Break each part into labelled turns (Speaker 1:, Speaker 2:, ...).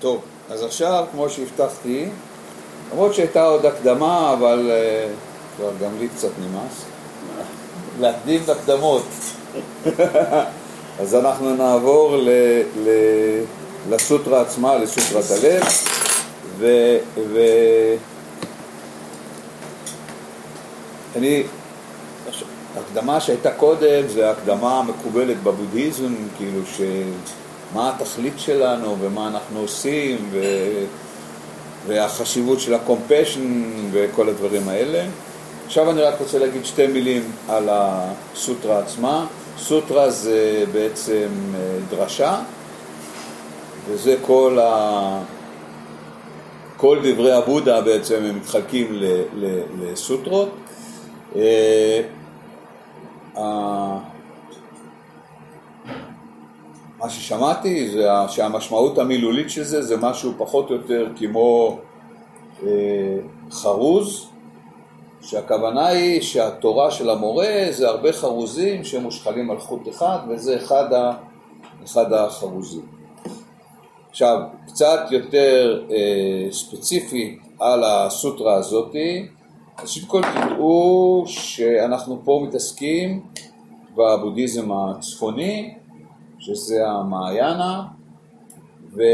Speaker 1: טוב, אז עכשיו, כמו שהבטחתי, למרות שהייתה עוד הקדמה, אבל uh, כבר גם לי קצת נמאס, להקדים את הקדמות. אז אנחנו נעבור ל, ל, לסוטרה עצמה, לסוטרת הלב, ו... ו אני, ההקדמה שהייתה קודם זה ההקדמה המקובלת בבודהיזם, כאילו שמה התכלית שלנו ומה אנחנו עושים ו... והחשיבות של הקומפשן וכל הדברים האלה. עכשיו אני רק רוצה להגיד שתי מילים על הסוטרה עצמה. סוטרה זה בעצם אה, דרשה, וזה כל, ה... כל דברי הבודה בעצם הם מתחלקים לסוטרות. מה ששמעתי זה שהמשמעות המילולית של זה זה משהו פחות או יותר כמו אה, חרוז, שהכוונה היא שהתורה של המורה זה הרבה חרוזים שמושחלים על חוט אחד וזה אחד, ה, אחד החרוזים. עכשיו, קצת יותר אה, ספציפי על הסוטרה הזאתי, ראשית כל תדעו שאנחנו פה מתעסקים בבודהיזם הצפוני, שזה המעיינה, וזה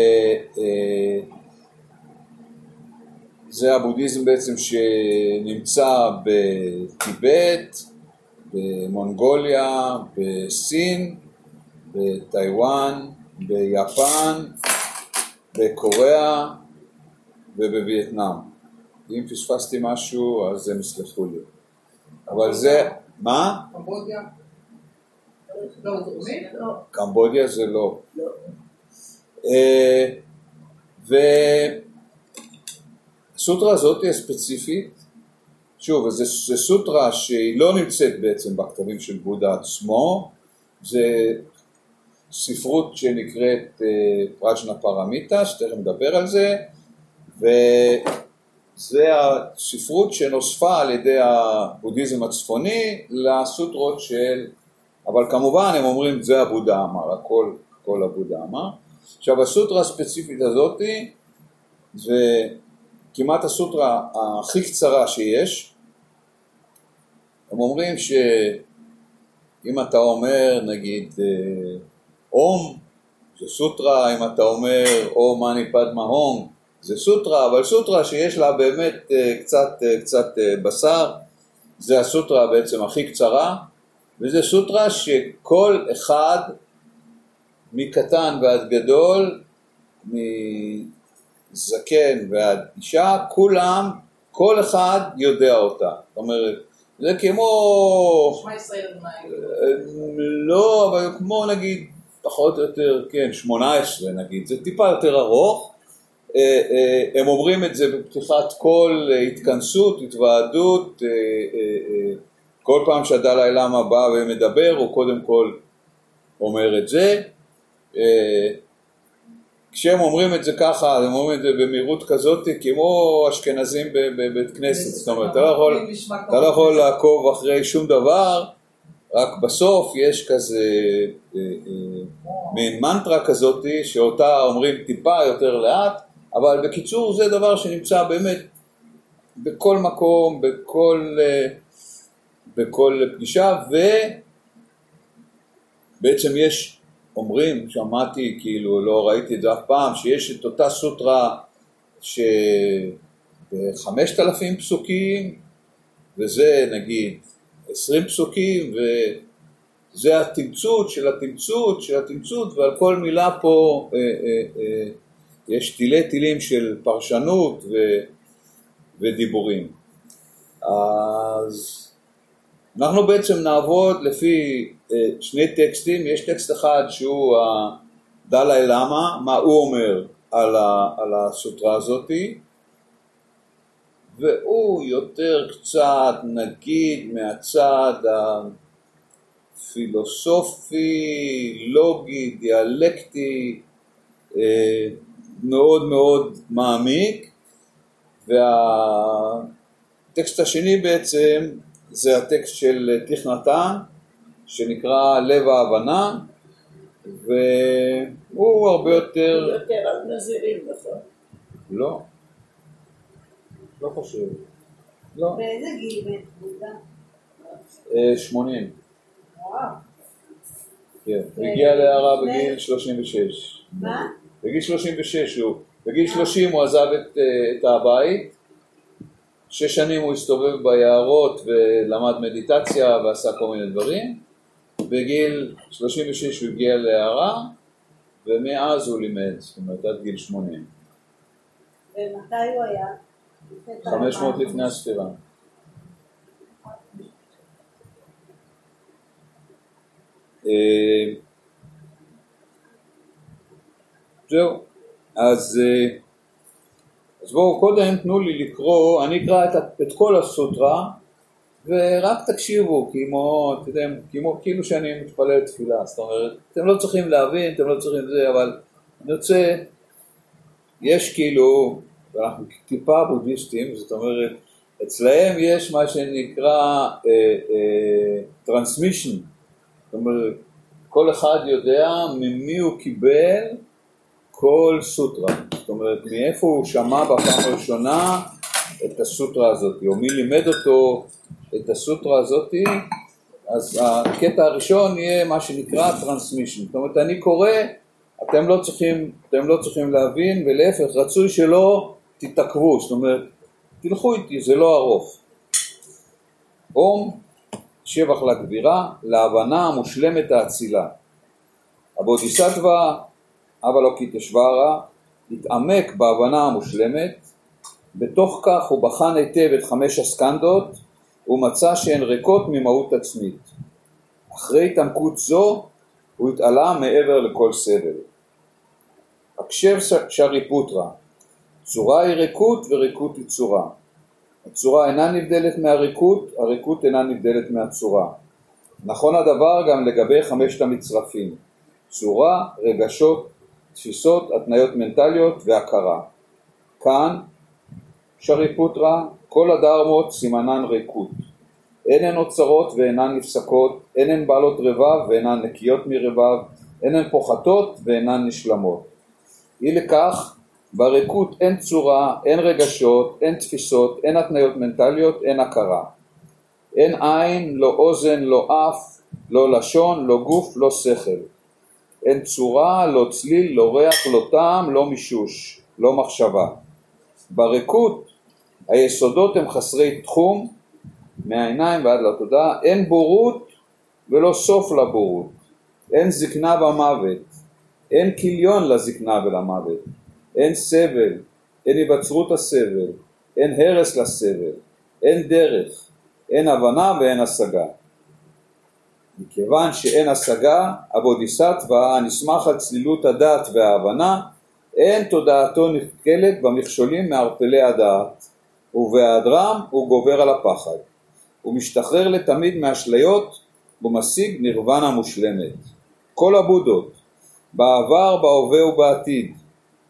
Speaker 1: אה, הבודהיזם בעצם שנמצא בטיבט, במונגוליה, בסין, בטיוואן, ביפן, בקוריאה ובווייטנאם. אם פספסתי משהו אז הם יסלחו לי. אבל זה, מה? קמבודיה? לא, קמבודיה זה לא. לא. אה, והסוטרה הזאת היא הספציפית, שוב, זו סוטרה שהיא לא נמצאת בעצם בכתבים של בודה עצמו, זה ספרות שנקראת אה, פראג'נה פרמיטה, שתכף נדבר על זה, ו... זה הספרות שנוספה על ידי הבודהיזם הצפוני לסוטרות של, אבל כמובן הם אומרים זה הבודה אמר, הכל, הכל הבודה אמר. עכשיו הסוטרה הספציפית הזאתי זה כמעט הסוטרה הכי קצרה שיש. הם אומרים שאם אתה אומר נגיד אה, אום זה סוטרה, אם אתה אומר או מאני פדמה הונג זה סוטרה, אבל סוטרה שיש לה באמת אה, קצת, אה, קצת בשר, זה הסוטרה בעצם הכי קצרה, וזה סוטרה שכל אחד מקטן ועד גדול, מזקן ועד אישה, כולם, כל אחד יודע אותה. זאת אומרת, זה כמו... לא, אבל כמו נגיד, פחות או יותר, כן, שמונה עשרה נגיד, זה טיפה יותר ארוך, אה, אה, הם אומרים את זה בפתיחת כל התכנסות, התוועדות, אה, כל פעם שהדלאי למה בא ומדבר הוא קודם כל אומר את זה. כשהם אומרים את זה ככה, הם אומרים את זה במהירות כזאת כמו אשכנזים בבית כנסת, זאת אומרת, אתה לא יכול, אתה לא יכול לעקוב אחרי שום דבר, רק בסוף יש כזה מין מנטרה כזאת שאותה אומרים טיפה יותר לאט אבל בקיצור זה דבר שנמצא באמת בכל מקום, בכל, אה, בכל פגישה ובעצם יש, אומרים, שמעתי, כאילו לא ראיתי את זה אף פעם, שיש את אותה סוטרה שבחמשת אלפים פסוקים וזה נגיד עשרים פסוקים וזה התמצות של התמצות של התמצות ועל כל מילה פה אה, אה, אה, יש תילי תילים של פרשנות ו, ודיבורים. אז אנחנו בעצם נעבוד לפי אה, שני טקסטים, יש טקסט אחד שהוא הדלאי למה, מה הוא אומר על, ה, על הסוטרה הזאתי, והוא יותר קצת נגיד מהצד הפילוסופי, לוגי, דיאלקטי, אה, מאוד מאוד מעמיק. והטקסט השני בעצם זה הטקסט של תכנתן שנקרא לב ההבנה והוא הרבה יותר...
Speaker 2: יותר על נזירים, נכון.
Speaker 1: לא. לא חושב. לא.
Speaker 3: באיזה גיל?
Speaker 1: אה, 80.
Speaker 3: וואו.
Speaker 1: כן. הוא הגיע להערה בגיל 36.
Speaker 3: מה?
Speaker 1: בגיל 36 הוא, בגיל 30 הוא עזב את, אה, את הבית, שש שנים הוא הסתובב ביערות ולמד מדיטציה ועשה כל מיני דברים, בגיל 36 הוא הגיע להערה ומאז הוא לימד, זאת אומרת עד גיל 80,
Speaker 3: ומתי הוא היה? לפני כמה
Speaker 1: 500
Speaker 3: זמן?
Speaker 1: לפני הספירה. אה, זהו, אז, אה, אז בואו קודם תנו לי לקרוא, אני אקרא את, את כל הסוטרה ורק תקשיבו כמו, אתם כמו, כאילו שאני מתפלל תפילה, זאת אומרת, אתם לא צריכים להבין, אתם לא צריכים זה, אבל אני רוצה, יש כאילו, ואנחנו טיפה בודהיסטים, זאת אומרת, אצלהם יש מה שנקרא טרנסמישן, זאת אומרת, כל אחד יודע ממי הוא קיבל כל סוטרה, זאת אומרת מאיפה הוא שמע בפעם הראשונה את הסוטרה הזאת, או מי לימד אותו את הסוטרה הזאת, אז הקטע הראשון יהיה מה שנקרא טרנסמישן, זאת אומרת אני קורא, אתם לא צריכים, אתם לא צריכים להבין, ולהפך רצוי שלא תתעכבו, זאת אומרת תלכו איתי, זה לא ארוך. אום שבח לגבירה, להבנה המושלמת האצילה. הבודיסטווה אבלוקיטשווארה התעמק בהבנה המושלמת, בתוך כך הוא בחן היטב את חמש הסקנדות ומצא שהן ריקות ממהות עצמית. אחרי התעמקות זו הוא התעלה מעבר לכל סבל. הקשב שריפוטרה, צורה היא ריקות וריקות היא צורה. הצורה אינה נבדלת מהריקות, הריקות אינה נבדלת מהצורה. נכון הדבר גם לגבי חמשת המצרפים, צורה, רגשות, תפיסות, התניות מנטליות והכרה. כאן, שריפוטרה, כל הדרמות סימנן ריקות. אין הן נוצרות ואינן נפסקות, אין הן בעלות רבב ואינן נקיות מרבב, אין הן פוחתות ואינן נשלמות. אי לכך, בריקות אין צורה, אין רגשות, אין תפיסות, אין התניות מנטליות, אין הכרה. אין עין, לא אוזן, לא אף, לא לשון, לא גוף, לא שכל. אין צורה, לא צליל, לא ריח, לא טעם, לא מישוש, לא מחשבה. בריקות היסודות הם חסרי תחום, מהעיניים ועד לתודעה, אין בורות ולא סוף לבורות, אין זקנה במוות, אין כיליון לזקנה ולמוות, אין סבל, אין היווצרות הסבל, אין הרס לסבל, אין דרך, אין הבנה ואין השגה. מכיוון שאין השגה, הבודיסטווה הנסמך על צלילות הדעת וההבנה, אין תודעתו נתקלת במכשולים מערפלי הדעת, ובהיעדרם הוא גובר על הפחד. הוא משתחרר לתמיד מאשליות ומשיג נירוונה מושלמת. כל הבודות, בעבר, בהווה ובעתיד,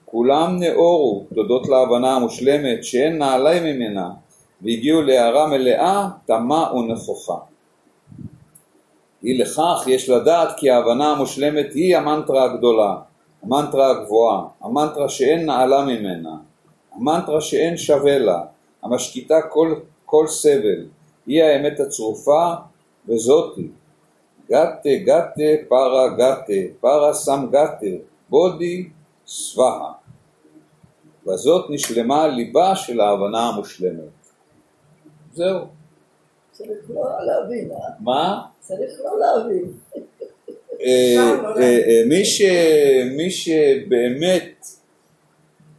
Speaker 1: כולם נאורו תודות להבנה המושלמת שאין נעלי ממנה והגיעו להערה מלאה, תמה ונכוחה. אי לכך יש לדעת כי ההבנה המושלמת היא המנטרה הגדולה, המנטרה הגבוהה, המנטרה שאין נעלה ממנה, המנטרה שאין שווה לה, המשקיטה כל, כל סבל, היא האמת הצרופה וזאתי. גתה גתה פרה גתה, פרה סם גתה, בודי סוואה. בזאת נשלמה ליבה של ההבנה המושלמת. זהו.
Speaker 2: צריך לא להבין, אה?
Speaker 1: מה?
Speaker 2: צריך לא להבין.
Speaker 1: אה, אה, מי שבאמת,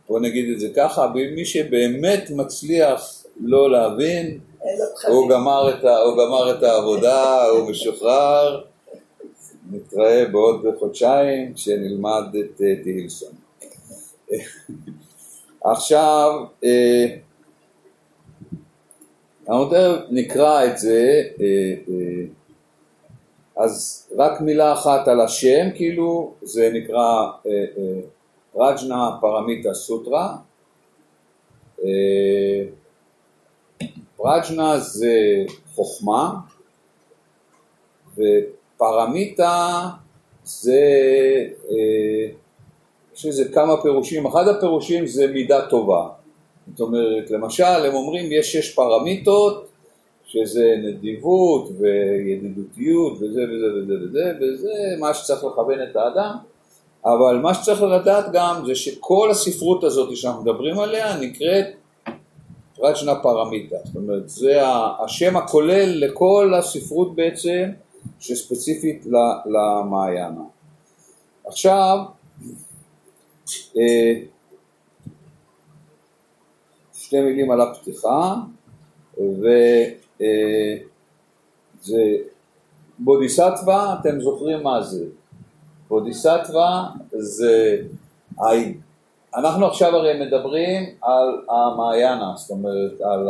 Speaker 1: בוא נגיד את זה ככה, מי שבאמת מצליח לא להבין. הוא גמר את, ה, הוא גמר את העבודה, הוא משוחרר, נתראה בעוד חודשיים כשנלמד את תהילסון. עכשיו, אנחנו תכף נקרא את זה, אה, אה, אז רק מילה אחת על השם, כאילו זה נקרא רג'נה פרמיטה סוטרה. פרג'נה זה חוכמה, ופרמיטה זה, אה, יש לזה כמה פירושים, אחד הפירושים זה מידה טובה, זאת אומרת, למשל הם אומרים יש שש פרמיטות שזה נדיבות וידידותיות וזה וזה וזה וזה וזה מה שצריך לכוון את האדם אבל מה שצריך לדעת גם זה שכל הספרות הזאת שאנחנו מדברים עליה נקראת פרצ'נה פרמיטה, זאת אומרת זה השם הכולל לכל הספרות בעצם שספציפית למעיינה. עכשיו אה, שתי מילים על הפתיחה וזה אה, בודיסטווה, אתם זוכרים מה זה? בודיסטווה זה, אנחנו עכשיו הרי מדברים על המעיינה, זאת אומרת על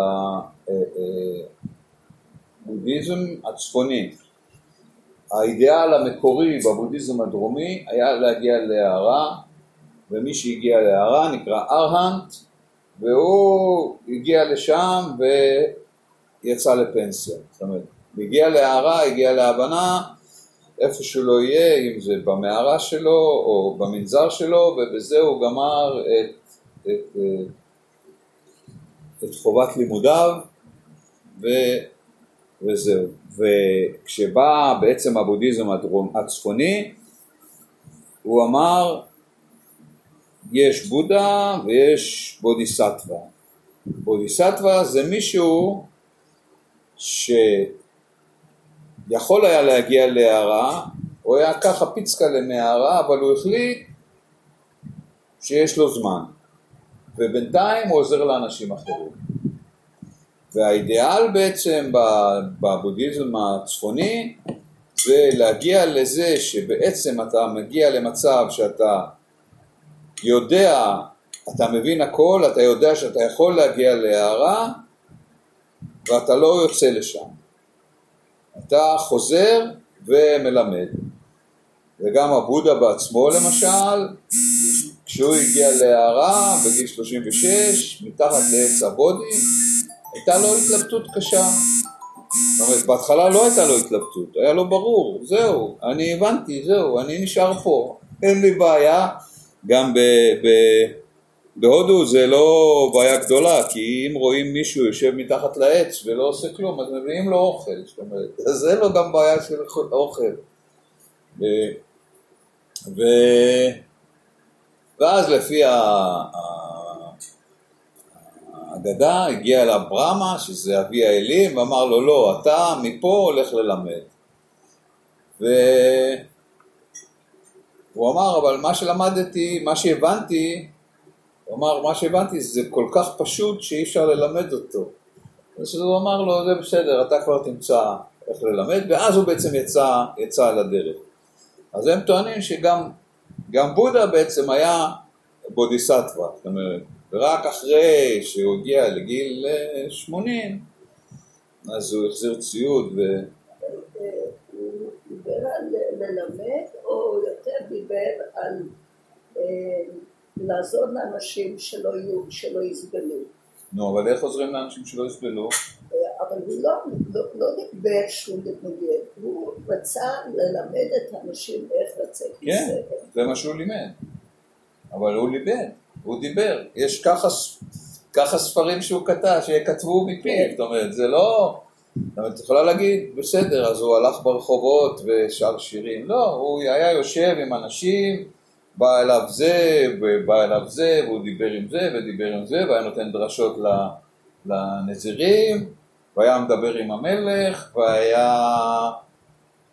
Speaker 1: הבודהיזם אה, הצפוני. האידיאל המקורי בבודהיזם הדרומי היה להגיע להערה, ומי שהגיע להערה נקרא ארהנט, והוא הגיע לשם ויצא לפנסיה. זאת אומרת, הגיע להערה, הגיע להבנה, איפה שלא יהיה, אם זה במערה שלו או במנזר שלו, ובזה הוא גמר את, את, את חובת לימודיו ו, וזהו. וכשבא בעצם הבודהיזם הצפוני, הוא אמר יש בודה ויש בודיסטווה. בודיסטווה זה מישהו שיכול היה להגיע להערה, הוא היה ככה פיצקה למערה, אבל הוא החליט שיש לו זמן, ובינתיים הוא עוזר לאנשים אחרים. והאידיאל בעצם בבודהיזם הצפוני זה להגיע לזה שבעצם אתה מגיע למצב שאתה יודע, אתה מבין הכל, אתה יודע שאתה יכול להגיע להערה ואתה לא יוצא לשם. אתה חוזר ומלמד. וגם הבודה בעצמו למשל, כשהוא הגיע להערה בגיל 36, מתחת לעץ הבודי, הייתה לו התלבטות קשה. זאת אומרת, בהתחלה לא הייתה לו התלבטות, היה לו ברור, זהו, אני הבנתי, זהו, אני נשאר פה, אין לי בעיה, גם ב, ב, בהודו זה לא בעיה גדולה, כי אם רואים מישהו יושב מתחת לעץ ולא עושה כלום, אז מביאים לו אוכל, זאת אומרת, אז זה לא גם בעיה של אוכל. ו, ו, ואז לפי האגדה הגיע אליו ברמה, שזה אבי האלים, ואמר לו, לא, אתה מפה הולך ללמד. ו... הוא אמר, אבל מה שלמדתי, מה שהבנתי, הוא אמר, מה שהבנתי זה כל כך פשוט שאי אפשר ללמד אותו. אז הוא אמר לו, זה בסדר, אתה כבר תמצא איך ללמד, ואז הוא בעצם יצא, יצא על הדרך. אז הם טוענים שגם גם בודה בעצם היה בודיסטווה, זאת אומרת, ורק אחרי שהוא הגיע לגיל 80, אה, אז הוא החזיר ציוד ו...
Speaker 2: הוא דיבר על ללמד דיבר על אה, לעזור לאנשים שלא, יהיו, שלא יסבלו.
Speaker 1: נו, אבל איך עוזרים לאנשים שלא יסבלו?
Speaker 2: אה, אבל הוא לא, לא, לא דיבר שהוא מתנגד, הוא רצה ללמד את האנשים איך לצאת
Speaker 1: כן, מסבל. זה מה שהוא לימד. אבל הוא לימד, הוא דיבר. יש ככה, ככה ספרים שהוא כתב, שכתבו מפיו,
Speaker 2: כן.
Speaker 1: זאת אומרת, זה לא... אומרת, את יכולה להגיד, בסדר, אז הוא הלך ברחובות ושר שירים. לא, הוא היה יושב עם אנשים, בא אליו זה, ובא אליו זה, והוא דיבר עם זה, ודיבר עם זה, והיה נותן דרשות לנזירים, והיה מדבר עם המלך, והיה...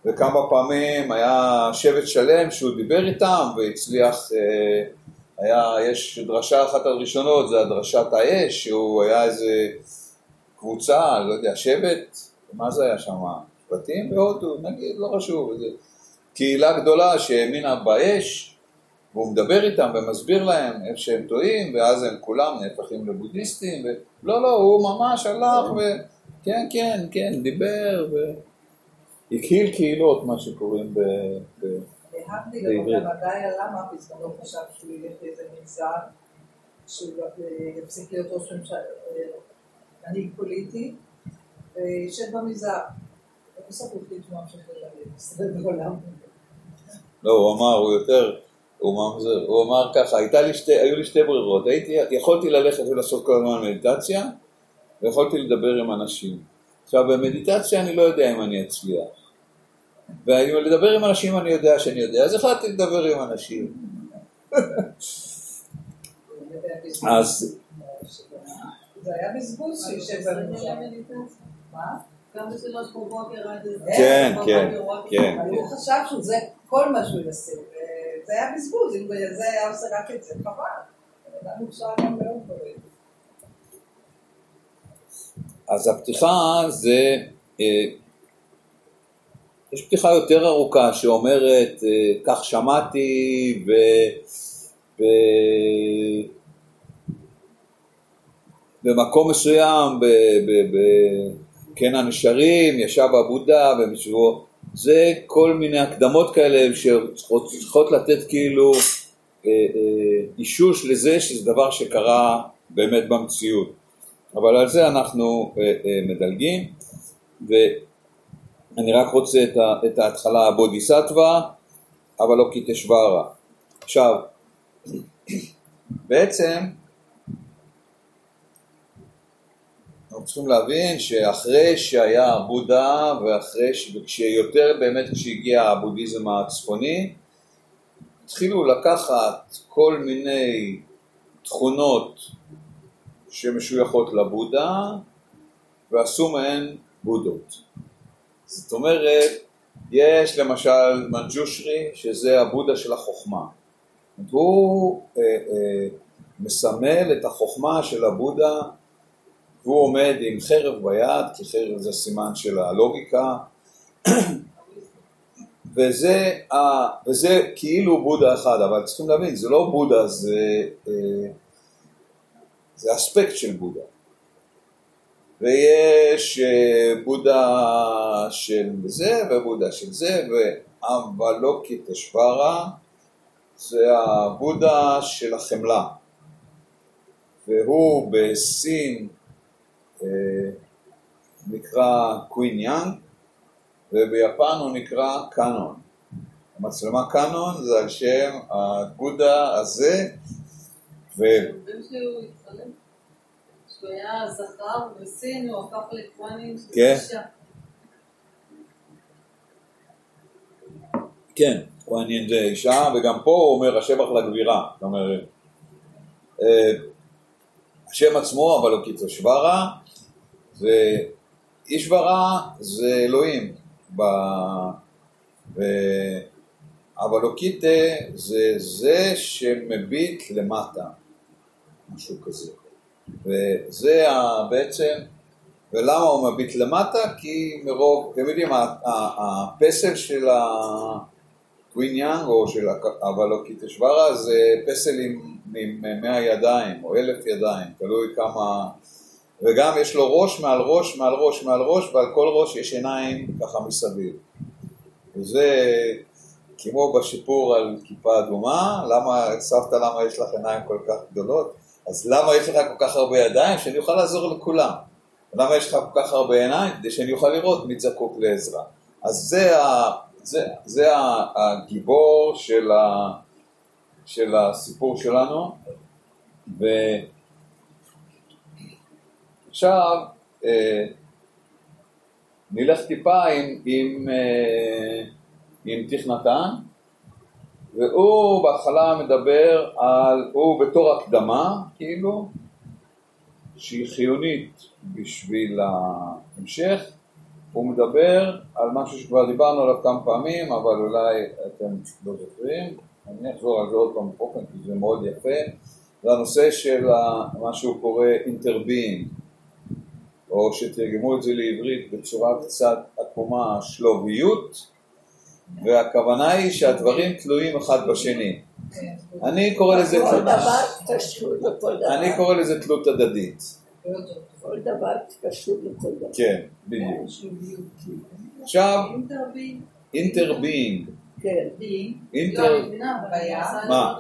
Speaker 1: וכמה פעמים היה שבט שלם שהוא דיבר איתם והצליח, אה, היה, יש דרשה אחת הראשונות, זה הדרשת האש, שהוא היה איזה קבוצה, לא יודע, שבט, מה זה היה שם? שבטים בהודו, נגיד, לא חשוב, איזה קהילה גדולה שהאמינה באש, והוא מדבר איתם ומסביר להם איפה שהם טועים, ואז הם כולם נהפכים לבודהיסטים, ו... לא, לא, הוא ממש הלך ו... כן, כן, כן, דיבר, ו... הקהיל קהילות, מה שקוראים ב... ב...
Speaker 4: להבדיל, אבל עדיין למה בזמנו חשב שהוא ילך לאיזה מגזר, שהוא יפסיק להיות ראש ממשלה, מנהיג פוליטי, וישב במזרח. ובסוף הוא החליט שהוא ממשיך ללמד, מסתובב בעולם.
Speaker 1: לא, הוא אמר, הוא יותר, הוא ממזר, הוא אמר ככה, לי שתי, היו לי שתי ברירות, הייתי, יכולתי ללכת ולעשות כל הזמן מדיטציה, ויכולתי לדבר עם אנשים. עכשיו במדיטציה אני לא יודע אם אני אצליח. ולדבר עם אנשים אני יודע שאני יודע, אז החלטתי לדבר עם אנשים. אז...
Speaker 4: זה היה בזבוז שישב בממשלה. מה?
Speaker 3: גם בשלוש בבוקר עד...
Speaker 1: כן, כן, כן.
Speaker 4: הוא חשב שזה כל מה שהוא יעשה. זה היה בזבוז, אם זה היה עושה רק את זה, חבל. אדם מוכשר גם מאוד דברים.
Speaker 1: אז הפתיחה זה, אה, יש פתיחה יותר ארוכה שאומרת, אה, כך שמעתי ו... במקום מסוים, ב... ב... ב... כן הנשרים, ישב הבודה ומשבו, זה כל מיני הקדמות כאלה שצריכות לתת כאילו אה, אה, אישוש לזה שזה דבר שקרה באמת במציאות. אבל על זה אנחנו אה, מדלגים, ואני רק רוצה את, ה, את ההתחלה הבודיסטווה, אבל לא קיטשוורה. עכשיו, בעצם אנחנו צריכים להבין שאחרי שהיה בודה ואחרי ש... וכשיותר באמת כשהגיע הבודהיזם הצפוני התחילו לקחת כל מיני תכונות שמשויכות לבודה ועשו מהן בודות. זאת אומרת, יש למשל מנג'ושרי שזה הבודה של החוכמה. הוא אה, אה, מסמל את החוכמה של הבודה והוא עומד עם חרב ביד, כי חרב זה סימן של הלוגיקה, וזה, ה, וזה כאילו בודה אחד, אבל צריכים להבין, זה לא בודה, זה, אה, זה אספקט של בודה. ויש אה, בודה של זה ובודה של זה, ואבלוקיטשוורה זה הבודה של החמלה. והוא בסין נקרא קווין יאנג, וביפן הוא נקרא קאנון. המצלמה קאנון זה על שם הבודה הזה, ו...
Speaker 3: שהוא היה זכר בסין, הוא הפך לקוואנים
Speaker 1: כן. כן, קוואנין זה אישה, וגם פה הוא אומר השבח לגבירה, זאת אומרת, אה, השם עצמו, אבל הוא קיצור שוורה, ואישברה זה אלוהים, ב... ו... אבלוקיטה זה זה שמביט למטה, משהו כזה. וזה בעצם, ולמה הוא מביט למטה? כי מרוב, אתם יודעים, הפסל של הטווין יאנג או של אבלוקיטשוורה זה פסל עם, מאה ידיים או אלף ידיים, תלוי כמה, וגם יש לו ראש מעל ראש מעל ראש מעל ראש ועל כל ראש יש עיניים ככה מסביב. וזה כמו בשיפור על כיפה אדומה, למה, סבתא למה יש לך עיניים כל כך גדולות? אז למה יש לך כל כך הרבה ידיים? שאני אוכל לעזור לכולם. למה יש לך כל כך הרבה עיניים? כדי שאני אוכל לראות מי זקוק לעזרה. אז זה, ה, זה, זה הגיבור של, ה, של הסיפור שלנו. ועכשיו אה, נלך טיפה עם, עם, אה, עם תכנתן. והוא בהתחלה מדבר על, הוא בתור הקדמה, כאילו, שהיא חיונית בשביל ההמשך, הוא מדבר על משהו שכבר דיברנו עליו כמה פעמים, אבל אולי אתם לא זוכרים, אני אחזור על זה עוד פעם באופן, כי זה מאוד יפה, זה הנושא של מה שהוא קורא interbeing, או שתרגמו את זה לעברית בצורה קצת עקומה, שלוביות, והכוונה היא שהדברים תלויים אחד בשני. אני קורא לזה
Speaker 2: דבר.
Speaker 1: אני קורא לזה תלות הדדית.
Speaker 2: כל דבר קשור לכל דבר.
Speaker 1: כן, בדיוק. עכשיו, interbeing.
Speaker 2: כן.
Speaker 1: אינטר... מה?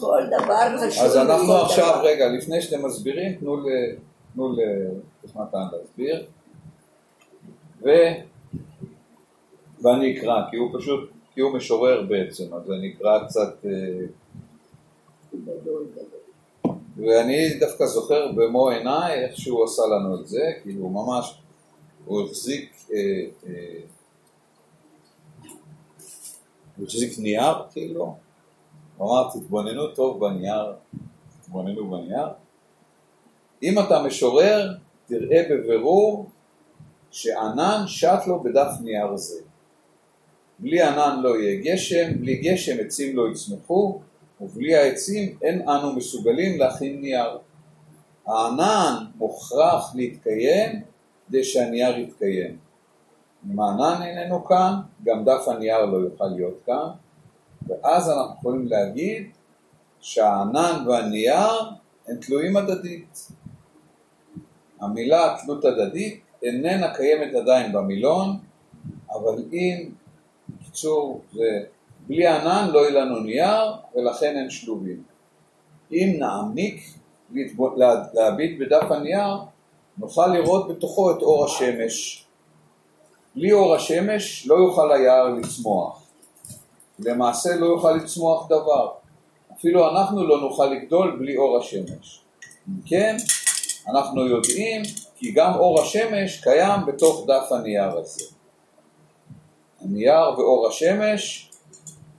Speaker 2: כל דבר קשור
Speaker 1: אז אנחנו עכשיו. רגע, לפני שאתם מסבירים, תנו ל- תנו לתכנתן להסביר. ו... ואני אקרא, כי הוא פשוט כי הוא משורר בעצם, אז זה נקרא קצת... אה. ואני דווקא זוכר במו עיניי איך שהוא עשה לנו את זה, הוא ממש, הוא החזיק, אה, אה, הוא החזיק נייר כאילו, הוא אמר תתבוננו טוב בנייר, תתבוננו בנייר. אם אתה משורר, תראה בבירור שענן שט לו בדף נייר זה. בלי ענן לא יהיה גשם, בלי גשם עצים לא יצמחו, ובלי העצים אין אנו מסוגלים להכין נייר. הענן מוכרח להתקיים כדי שהנייר יתקיים. אם הענן איננו כאן, גם דף הנייר לא יוכל להיות כאן, ואז אנחנו יכולים להגיד שהענן והנייר הם תלויים הדדית. המילה תלות הדדית איננה קיימת עדיין במילון, אבל אם, בקיצור, זה בלי ענן לא יהיה לנו נייר ולכן אין שלובים. אם נעמיק להביט בדף הנייר, נוכל לראות בתוכו את אור השמש. בלי אור השמש לא יוכל היער לצמוח. למעשה לא יוכל לצמוח דבר. אפילו אנחנו לא נוכל לגדול בלי אור השמש. אם כן, אנחנו יודעים כי גם אור השמש קיים בתוך דף הנייר הזה. הנייר ואור השמש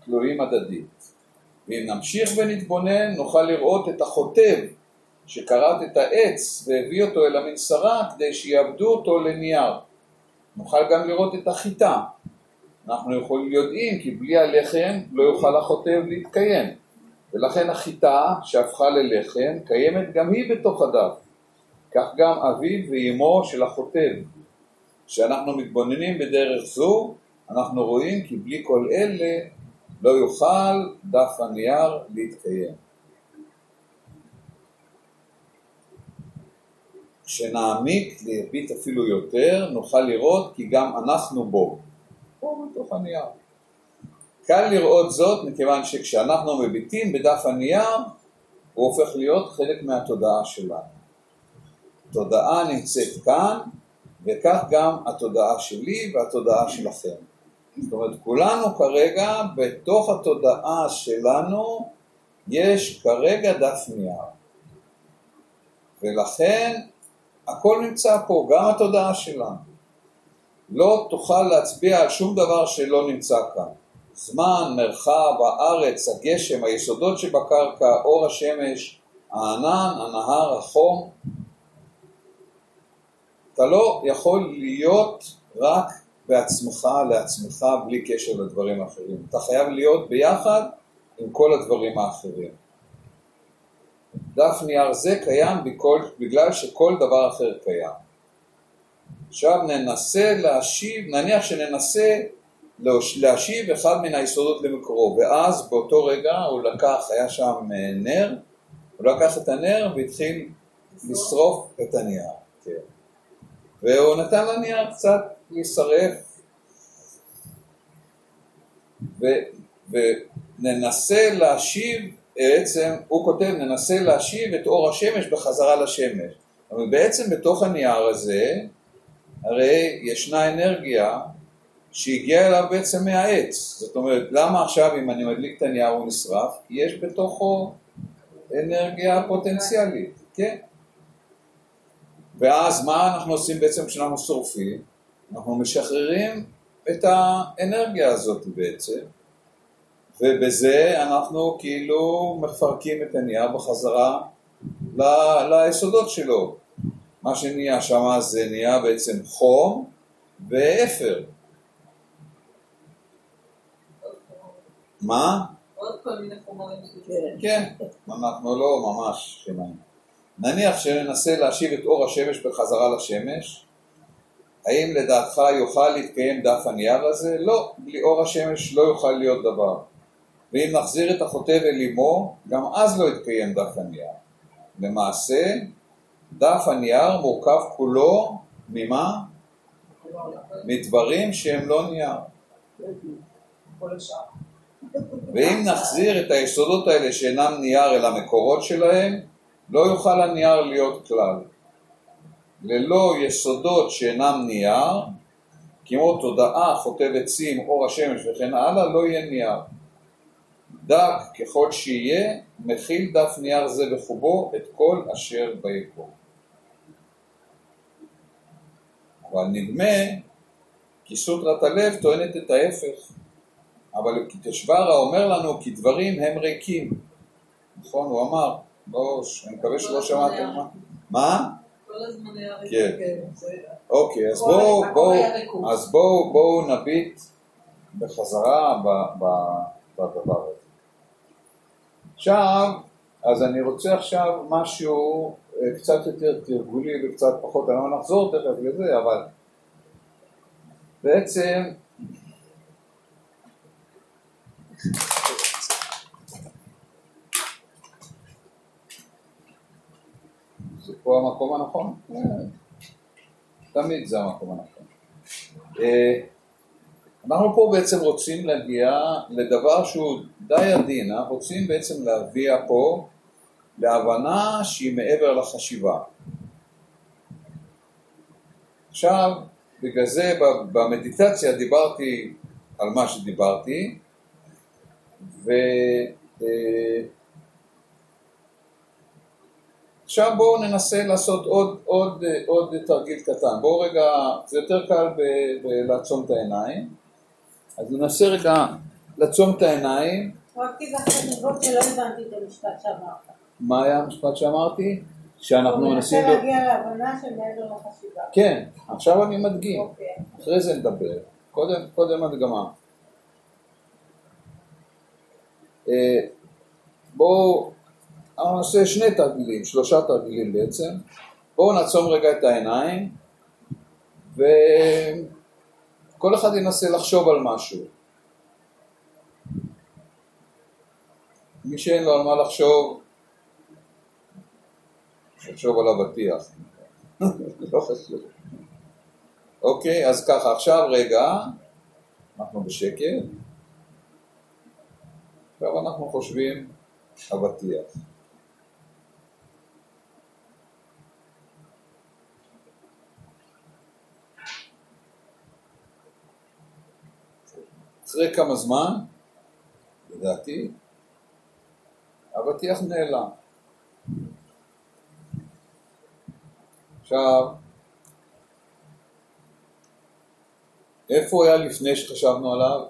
Speaker 1: תלויים הדדית. ואם נמשיך ונתבונן נוכל לראות את החוטב שכרת את העץ והביא אותו אל המנסרה כדי שיעבדו אותו לנייר. נוכל גם לראות את החיטה. אנחנו יכולים יודעים כי בלי הלחם לא יוכל החוטב להתקיים. ולכן החיטה שהפכה ללחם קיימת גם היא בתוך הדף. כך גם אביו ואמו של החוטב. כשאנחנו מתבוננים בדרך זו, אנחנו רואים כי בלי כל אלה לא יוכל דף הנייר להתקיים. כשנעמיק להביט אפילו יותר, נוכל לראות כי גם אנחנו בו, פה בתוך הנייר. קל לראות זאת מכיוון שכשאנחנו מביטים בדף הנייר, הוא הופך להיות חלק מהתודעה שלנו. התודעה נמצאת כאן, וכך גם התודעה שלי והתודעה שלכם. זאת אומרת, כולנו כרגע, בתוך התודעה שלנו, יש כרגע דף נייר. ולכן הכל נמצא פה, גם התודעה שלנו. לא תוכל להצביע על שום דבר שלא נמצא כאן. זמן, מרחב, הארץ, הגשם, היסודות שבקרקע, אור השמש, הענן, הנהר, החום. אתה לא יכול להיות רק בעצמך, לעצמך, בלי קשר לדברים האחרים. אתה חייב להיות ביחד עם כל הדברים האחרים. דף נייר זה קיים בכל, בגלל שכל דבר אחר קיים. עכשיו ננסה להשיב, נניח שננסה להשיב אחד מן היסודות למקורו, ואז באותו רגע הוא לקח, היה שם אה, נר, הוא לקח את הנר והתחיל לשרוף את הנייר, כן. והוא נתן לנייר קצת להישרף, ו, וננסה להשיב, בעצם, הוא כותב, ננסה להשיב את אור השמש בחזרה לשמש. אבל בעצם בתוך הנייר הזה, הרי ישנה אנרגיה שהגיעה אליו בעצם מהעץ. זאת אומרת, למה עכשיו אם אני מדליק את הנייר הוא נשרף? יש בתוכו אנרגיה פוטנציאלית, כן? ואז מה אנחנו עושים בעצם כשאנחנו שורפים? אנחנו משחררים את האנרגיה הזאת בעצם, ובזה אנחנו כאילו מפרקים את הנייר בחזרה ל- ליסודות שלו. מה שנהיה שם זה נהיה בעצם חום ואפר. מה?
Speaker 4: עוד כל מיני חומרים.
Speaker 2: כן.
Speaker 1: כן, אנחנו לא ממש חינם. נניח שננסה להשיב את אור השמש בחזרה לשמש, האם לדעתך יוכל להתקיים דף הנייר הזה? לא, בלי אור השמש לא יוכל להיות דבר. ואם נחזיר את החוטב אל אמו, גם אז לא יתקיים דף הנייר. למעשה, דף הנייר מורכב כולו ממה? מדברים שהם לא נייר. ואם נחזיר את היסודות האלה שאינם נייר אל המקורות שלהם, לא יוכל הנייר להיות כלל. ללא יסודות שאינם נייר, כמו תודעה חוטב עצים, אור השמש וכן הלאה, לא יהיה נייר. דק ככל שיהיה, מכיל דף נייר זה בחובו את כל אשר ביקום. אבל נדמה כי סוטרת הלב טוענת את ההפך. אבל קיטשוורה אומר לנו כי דברים הם ריקים. נכון, הוא אמר, לא, אני מקווה שלא שמעתם מה. מה?
Speaker 4: כל הזמן היה ריק.
Speaker 1: כן.
Speaker 4: כן,
Speaker 1: אוקיי, אז בואו נביט בחזרה בדבר הזה. עכשיו, אז אני רוצה עכשיו משהו אה, קצת יותר תרגולי וקצת פחות, אני לא נחזור תכף לזה, אבל בעצם זה פה המקום הנכון? תמיד זה המקום הנכון. אה, אנחנו פה בעצם רוצים להגיע לדבר שהוא די עדין, אנחנו רוצים בעצם להביע פה להבנה שהיא מעבר לחשיבה. עכשיו, בגלל זה במדיטציה דיברתי על מה שדיברתי, ו... עכשיו בואו ננסה לעשות עוד, עוד, עוד תרגיל קטן. בואו רגע, זה יותר קל ב- ב- לעצום את העיניים. אז ננסה רגע לעצום את העיניים.
Speaker 3: רק תיזכר לבדוק שלא הבנתי את המשפט שאמרת.
Speaker 1: מה היה המשפט שאמרתי? שאנחנו
Speaker 3: הוא
Speaker 1: מנסים...
Speaker 3: מנסה
Speaker 1: ל-
Speaker 3: להגיע להבנה של מעבר לחשיבה.
Speaker 1: כן, עכשיו אני מדגים.
Speaker 3: אוקיי.
Speaker 1: אחרי זה נדבר. קודם, קודם הדגמה. אה, בואו, נעשה שני תרגילים, שלושה תרגילים בעצם. בואו נעצום רגע את העיניים, וכל אחד ינסה לחשוב על משהו. מי שאין לו על מה לחשוב, שיחשוב על אבטיח. לא חשוב. אוקיי, אז ככה, עכשיו רגע, אנחנו בשקט. עכשיו אנחנו חושבים אבטיח. אחרי כמה זמן, לדעתי, אבטיח נעלם. עכשיו, איפה הוא היה לפני שחשבנו עליו?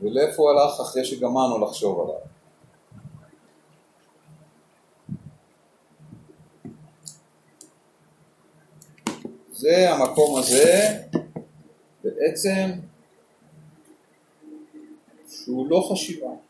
Speaker 1: ולאיפה הוא הלך אחרי שגמרנו לחשוב עליו? זה המקום הזה, בעצם, שהוא לא חשיבה.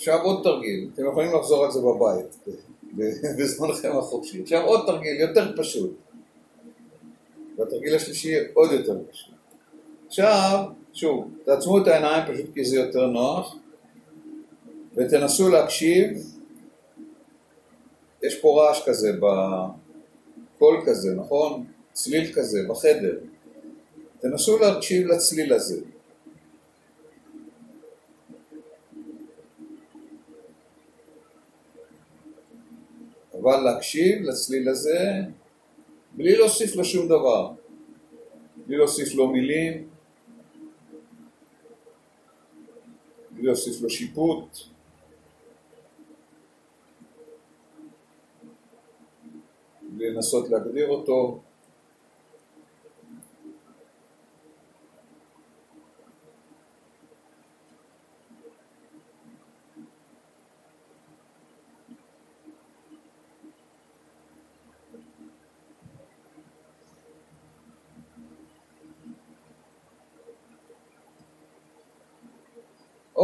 Speaker 1: עכשיו עוד תרגיל, אתם יכולים לחזור על זה בבית, בזמנכם החופשי. עכשיו עוד תרגיל יותר פשוט. והתרגיל השלישי יהיה עוד יותר פשוט. עכשיו, שוב, תעצמו את העיניים פשוט כי זה יותר נוח, ותנסו להקשיב. יש פה רעש כזה, בקול כזה, נכון? צליל כזה, בחדר. תנסו להקשיב לצליל הזה. אבל להקשיב לצליל הזה בלי להוסיף לו שום דבר, בלי להוסיף לו מילים, בלי להוסיף לו שיפוט, לנסות להגדיר אותו.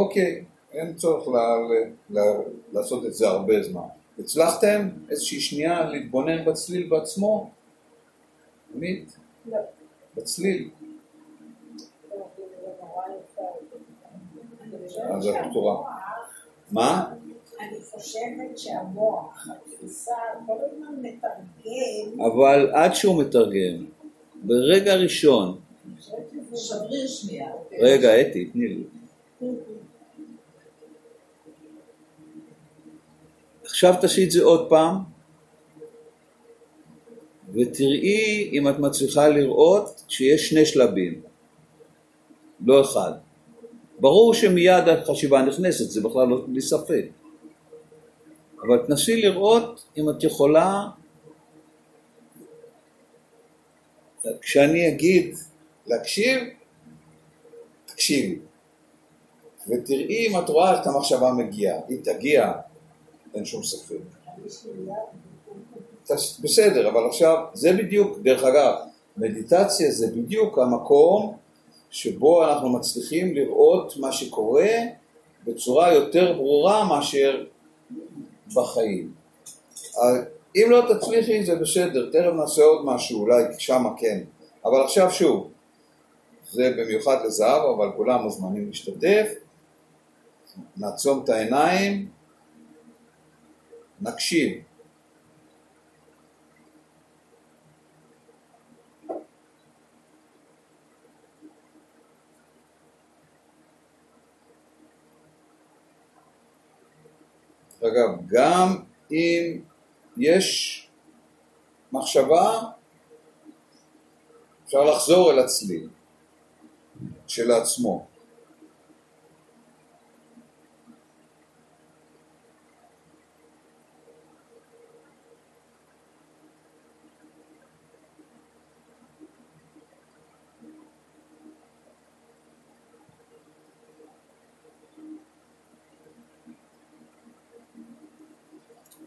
Speaker 1: אוקיי, אין צורך ל- ל- ל- לעשות את זה הרבה זמן. הצלחתם איזושהי שנייה להתבונן בצליל בעצמו? עמית?
Speaker 3: לא.
Speaker 1: בצליל. אז את
Speaker 3: שהמוח-
Speaker 1: פטורה. מה?
Speaker 3: אני חושבת שהמוח, התפיסה, כל הזמן מתרגם,
Speaker 1: אבל עד שהוא מתרגם, ברגע
Speaker 4: שנייה. אוקיי?
Speaker 1: רגע אתי, תני לי. עכשיו תעשי את זה עוד פעם, ותראי אם את מצליחה לראות שיש שני שלבים, לא אחד. ברור שמיד החשיבה נכנסת, זה בכלל לא בלי ספק. אבל תנסי לראות אם את יכולה, כשאני אגיד להקשיב, תקשיבי. ותראי אם את רואה את המחשבה מגיעה. היא תגיע, אין שום ספק. בסדר, אבל עכשיו, זה בדיוק, דרך אגב, מדיטציה זה בדיוק המקום שבו אנחנו מצליחים לראות מה שקורה בצורה יותר ברורה מאשר בחיים. אז אם לא תצליחי זה בסדר, תכף נעשה עוד משהו, אולי שמה כן. אבל עכשיו שוב, זה במיוחד לזהב, אבל כולם מוזמנים להשתתף. נעצום את העיניים, נקשיב. אגב, גם אם יש מחשבה, אפשר לחזור אל הצליל כשלעצמו.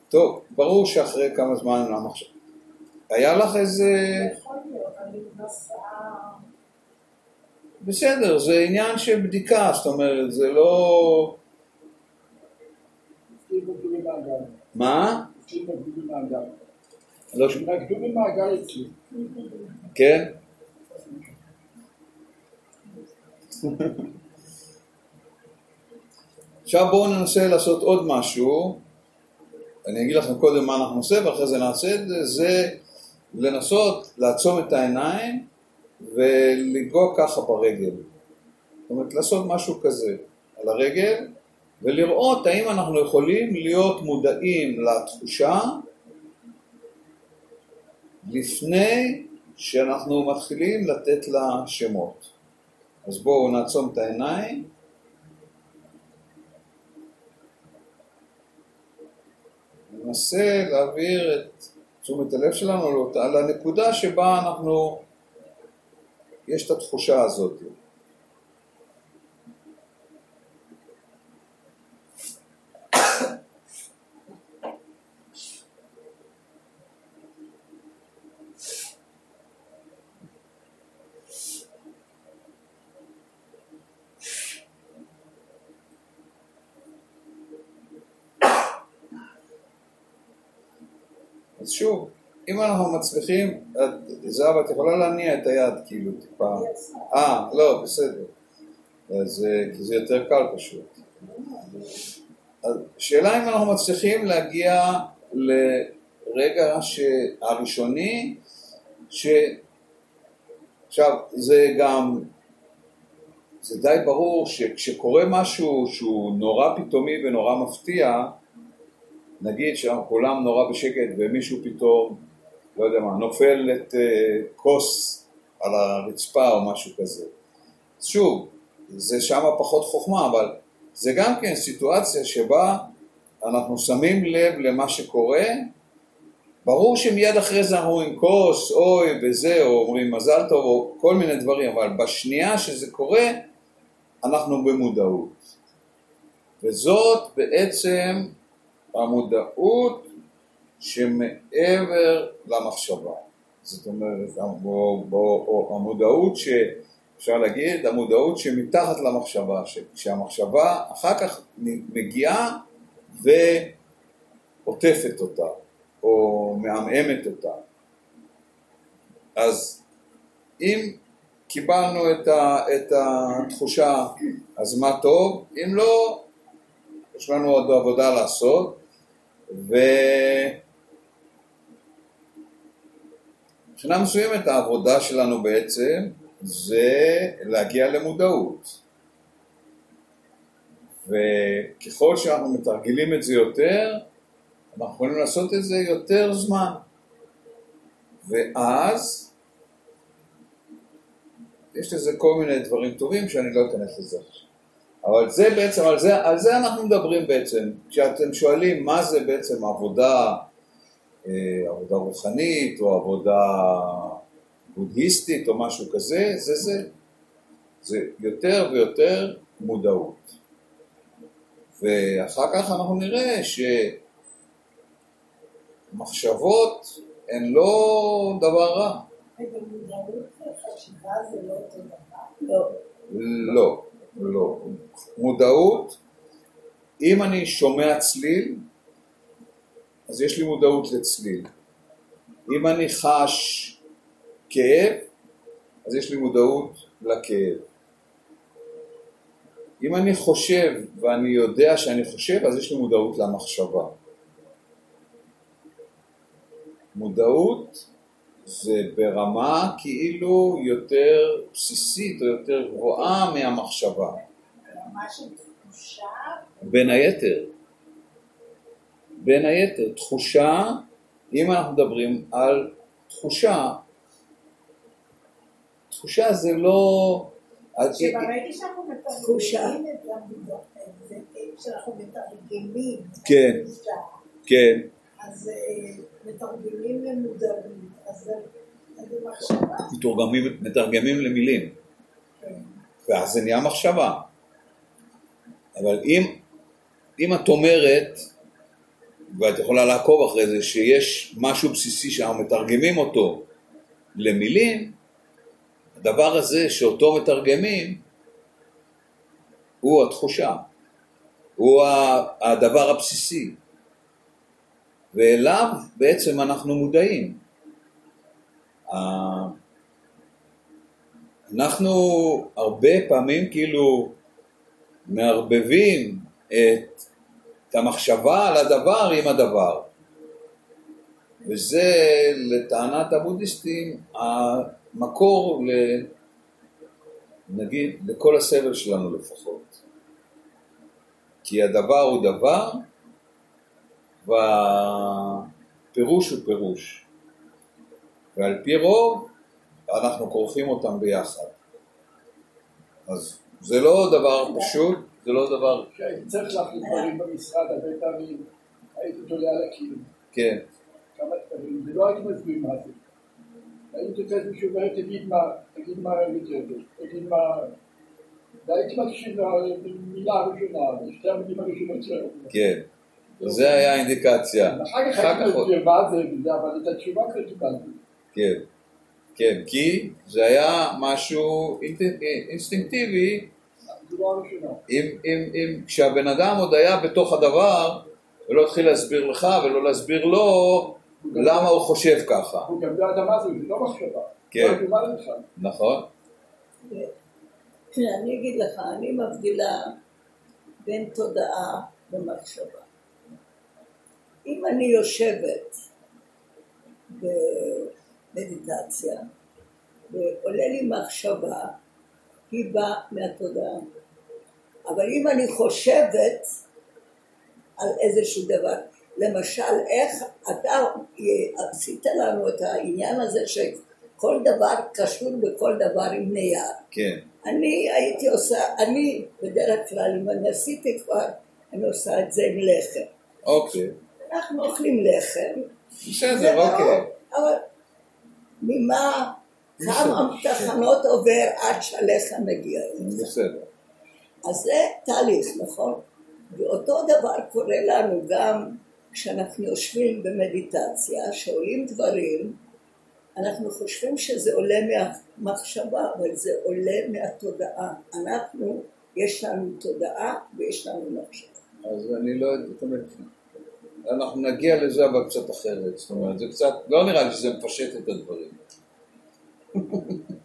Speaker 1: טוב, ברור שאחרי כמה זמן המחשב... היה לך איזה...
Speaker 3: מנסה,
Speaker 1: בסדר, זה עניין של בדיקה, זאת אומרת, זה לא...
Speaker 5: במעגל.
Speaker 1: מה?
Speaker 5: במעגל.
Speaker 1: לא ש...
Speaker 5: אצלי.
Speaker 1: כן? עכשיו בואו ננסה לעשות עוד משהו, אני אגיד לכם קודם מה אנחנו נעשה ואחרי זה נעשה את זה, זה לנסות לעצום את העיניים ולגוע ככה ברגל. זאת אומרת, לעשות משהו כזה על הרגל ולראות האם אנחנו יכולים להיות מודעים לתחושה לפני שאנחנו מתחילים לתת לה שמות. אז בואו נעצום את העיניים. ננסה להעביר את תשומת הלב שלנו לנקודה שבה אנחנו, יש את התחושה הזאת. אז שוב, אם אנחנו מצליחים, זהבה, את יכולה להניע את היד כאילו טיפה. אה, לא, בסדר. אז אה, כי זה יותר קל פשוט. שאלה אם אנחנו מצליחים להגיע לרגע. הראשוני, ש... עכשיו, זה גם, זה די ברור שכשקורה משהו שהוא נורא פתאומי ונורא מפתיע, נגיד שכולם נורא בשקט ומישהו פתאום, לא יודע מה, נופל את אה, כוס על הרצפה או משהו כזה. שוב, זה שם פחות חוכמה, אבל זה גם כן סיטואציה שבה אנחנו שמים לב למה שקורה, ברור שמיד אחרי זה אנחנו אומרים כוס, אוי וזה, או אומרים מזל טוב, או כל מיני דברים, אבל בשנייה שזה קורה, אנחנו במודעות. וזאת בעצם המודעות שמעבר למחשבה. זאת אומרת, או, או, או המודעות ש... אפשר להגיד, המודעות שמתחת למחשבה, שהמחשבה אחר כך מגיעה ועוטפת אותה, או מעמעמת אותה. אז אם קיבלנו את, ה, את התחושה, אז מה טוב, אם לא, יש לנו עוד עבודה לעשות, ומבחינה מסוימת העבודה שלנו בעצם זה להגיע למודעות. וככל שאנחנו מתרגלים את זה יותר, אנחנו יכולים לעשות את זה יותר זמן. ואז יש לזה כל מיני דברים טובים שאני לא אכנס לזה עכשיו. אבל זה בעצם, על זה, על זה אנחנו מדברים בעצם. כשאתם שואלים מה זה בעצם עבודה, עבודה רוחנית או עבודה בודהיסטית או משהו כזה, זה זה. זה יותר ויותר מודעות. ואחר כך אנחנו נראה שמחשבות הן לא דבר רע.
Speaker 2: לא.
Speaker 1: לא, לא. מודעות, אם אני שומע צליל, אז יש לי מודעות לצליל. אם אני חש כאב, אז יש לי מודעות לכאב. אם אני חושב ואני יודע שאני חושב, אז יש לי מודעות למחשבה. מודעות זה ברמה כאילו יותר בסיסית או יותר גבוהה מהמחשבה.
Speaker 3: ברמה של תחושה,
Speaker 1: בין היתר. בין היתר, תחושה, אם אנחנו מדברים על תחושה, תחושה זה לא...
Speaker 3: שברגע שאנחנו
Speaker 2: תחושה.
Speaker 3: מתרגמים את זה כשאנחנו מתרגמים את
Speaker 1: כן. כן,
Speaker 3: אז אה, מתרגמים למודעות, אז זה מחשבה.
Speaker 1: מתרגמים למילים,
Speaker 3: כן.
Speaker 1: ואז זה נהיה מחשבה. אבל אם, אם את אומרת, ואת יכולה לעקוב אחרי זה, שיש משהו בסיסי שאנחנו מתרגמים אותו למילים, הדבר הזה שאותו מתרגמים הוא התחושה, הוא הדבר הבסיסי, ואליו בעצם אנחנו מודעים. אנחנו הרבה פעמים כאילו מערבבים את, את המחשבה על הדבר עם הדבר. וזה לטענת הבודהיסטים המקור ל... נגיד לכל הסבל שלנו לפחות. כי הדבר הוא דבר והפירוש הוא פירוש. ועל פי רוב אנחנו כורכים אותם ביחד. אז זה לא דבר פשוט, זה לא דבר,
Speaker 5: כשהייתי צריך להחליט דברים במשרד הרבה פעמים, הייתי תולה על הקיר,
Speaker 1: כן,
Speaker 5: כמה דברים, ולא הייתי מסביר מה זה. הייתי תופס מישהו ואומר, תגיד מה, תגיד מה יותר טוב, תגיד מה... והייתי מקשיב למילה הראשונה, לשתי המילים הראשונות שלו.
Speaker 1: כן. זה היה האינדיקציה.
Speaker 5: אחר כך הייתי מסביר מה זה אבל את התשובה כבר קיבלתי.
Speaker 1: כן, כן, כי זה היה משהו אינט- אינסטינקטיבי. אם, אם, אם כשהבן אדם עוד היה בתוך הדבר, ולא התחיל להסביר לך ולא להסביר לו למה הוא חושב ככה,
Speaker 5: הוא גם לא ידע מה זה, זה לא מחשבה.
Speaker 1: כן.
Speaker 5: לא התשובה לך.
Speaker 1: נכון?
Speaker 2: תראה, אני אגיד לך, אני מבדילה בין תודעה ומחשבה. אם אני יושבת במדיטציה ועולה לי מחשבה, היא באה מהתודעה. אבל אם אני חושבת על איזשהו דבר, למשל, איך אתה עשית לנו את העניין הזה שכל דבר קשור בכל דבר עם נייר.
Speaker 1: כן,
Speaker 2: אני הייתי עושה, אני בדרך כלל, אם אני עשיתי כבר, אני עושה את זה עם לחם.
Speaker 1: אוקיי,
Speaker 2: אנחנו אוכלים לחם,
Speaker 1: בסדר, אוקיי,
Speaker 2: אבל ממה, כמה תחנות עובר עד שהלחם מגיע.
Speaker 1: בסדר,
Speaker 2: אז זה תהליך, נכון? ואותו דבר קורה לנו גם כשאנחנו יושבים במדיטציה, שעולים דברים, אנחנו חושבים שזה עולה מהמחשבה, אבל זה עולה מהתודעה. אנחנו, יש לנו תודעה ויש לנו מחשבה.
Speaker 1: אז אני לא יודע, אנחנו נגיע לזה אבל קצת אחרת, זאת אומרת, זה קצת, לא נראה לי שזה מפשט את הדברים.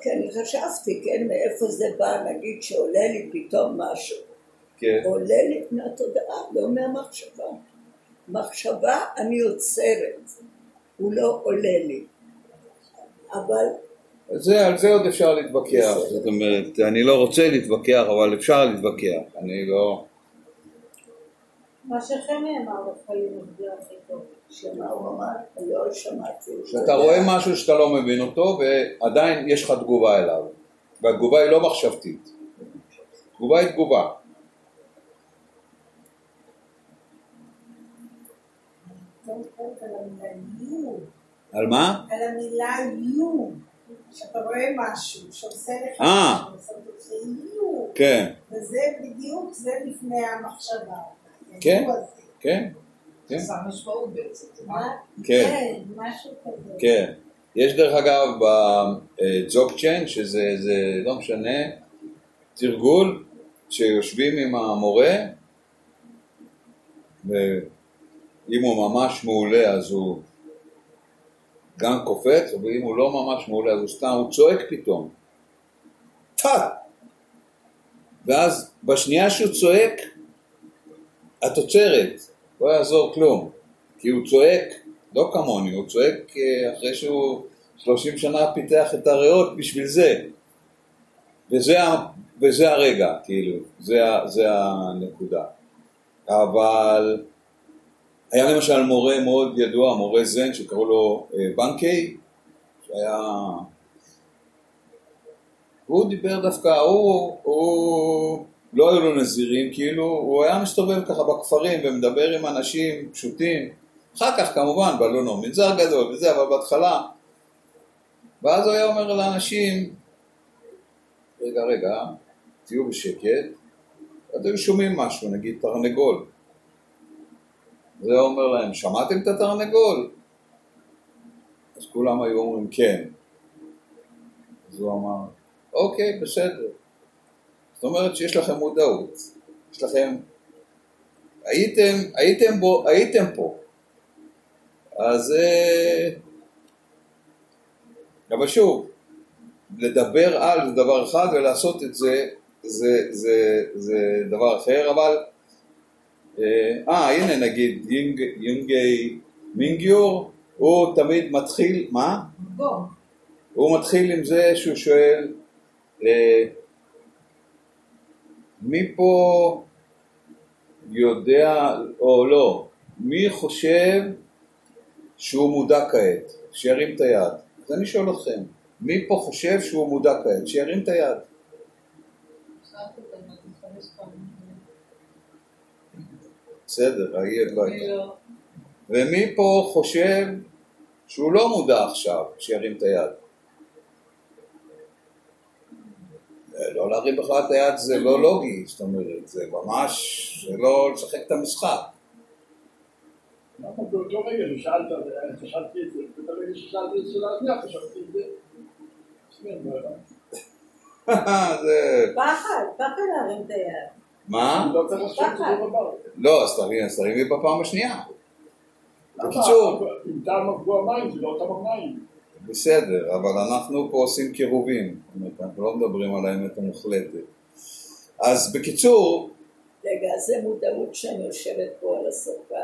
Speaker 2: כי אני חשבתי, כן, מאיפה זה בא, נגיד שעולה לי פתאום משהו.
Speaker 1: כן.
Speaker 2: עולה לי מהתודעה, לא מהמחשבה. מחשבה אני יוצרת, הוא לא עולה לי. אבל
Speaker 1: זה, על זה עוד אפשר להתווכח, זאת אומרת, אני לא רוצה להתווכח, אבל אפשר להתווכח, אני לא...
Speaker 3: מה שחמי אמר בחיים הסביר הכי טוב.
Speaker 2: שמה הוא אמר, לא שמעתי.
Speaker 1: שאתה רואה משהו שאתה לא מבין אותו, ועדיין יש לך תגובה אליו, והתגובה היא לא מחשבתית, תגובה היא תגובה.
Speaker 3: על
Speaker 1: מה?
Speaker 3: על המילה יו. כשאתה רואה משהו שעושה לך
Speaker 1: אה.
Speaker 3: משהו, עושה לך יו.
Speaker 1: כן,
Speaker 3: וזה בדיוק, זה לפני המחשבה.
Speaker 1: כן. כן, כן? כן.
Speaker 3: כן, משהו כזה.
Speaker 1: כן. יש דרך אגב בג'וקצ'יין, שזה זה לא משנה, תרגול שיושבים עם המורה, ואם הוא ממש מעולה אז הוא גם קופץ, ואם הוא לא ממש מעולה אז הוא סתם, הוא צועק פתאום. ואז בשנייה שהוא צועק, את עוצרת, לא יעזור כלום, כי הוא צועק, לא כמוני, הוא צועק אה, אחרי שהוא שלושים שנה פיתח את הריאות בשביל זה. וזה, וזה הרגע, כאילו, זה, זה הנקודה. אבל היה למשל מורה מאוד ידוע, מורה זן שקראו לו אה, בנקי, שהיה... הוא דיבר דווקא, הוא, הוא, לא היו לו נזירים, כאילו, הוא היה מסתובב ככה בכפרים ומדבר עם אנשים פשוטים, אחר כך כמובן בלו לו מנזר גדול וזה, אבל בהתחלה, ואז הוא היה אומר לאנשים, רגע, רגע, תהיו בשקט, אז היו שומעים משהו, נגיד תרנגול. הוא היה אומר להם, שמעתם את התרנגול? אז כולם היו אומרים כן. אז הוא אמר, אוקיי, בסדר. זאת אומרת שיש לכם מודעות, יש לכם, הייתם, הייתם, בו, הייתם פה. אז, אה, אבל שוב, לדבר על זה דבר אחד ולעשות את זה, זה, זה, זה דבר אחר, אבל, אה, אה, הנה נגיד יונג, יונגי מינגיור, הוא תמיד מתחיל, מה?
Speaker 3: בוא.
Speaker 1: הוא מתחיל עם זה שהוא שואל, אה, מי פה יודע, או לא, מי חושב שהוא מודע כעת? שירים את היד. אז אני שואל אתכם, מי פה חושב שהוא מודע כעת? שירים את היד. בסדר, הילד לא הייתה.
Speaker 4: לא.
Speaker 1: ומי פה חושב שהוא לא מודע עכשיו? שירים את היד. אה, לא להרים בכלל את היד זה לא לוגי, זאת אומרת, זה ממש, זה לא לשחק את המשחק.
Speaker 5: למה באותו רגע ששאלת, חשבתי את זה, וברגע ששאלתי את השאלה השנייה חשבתי את זה. כן, לא.
Speaker 1: זה...
Speaker 3: פחד, פחד להרים את היד.
Speaker 1: מה?
Speaker 5: לא.
Speaker 1: לא, אז תרימי בפעם השנייה. בקיצור,
Speaker 5: אם טעם מגבוע מים זה לא אותם המים.
Speaker 1: בסדר, אבל אנחנו פה עושים קירובים. זאת אומרת, אנחנו לא מדברים על האמת המוחלטת. אז בקיצור,
Speaker 2: רגע, זה מודעות שאני יושבת פה על הספה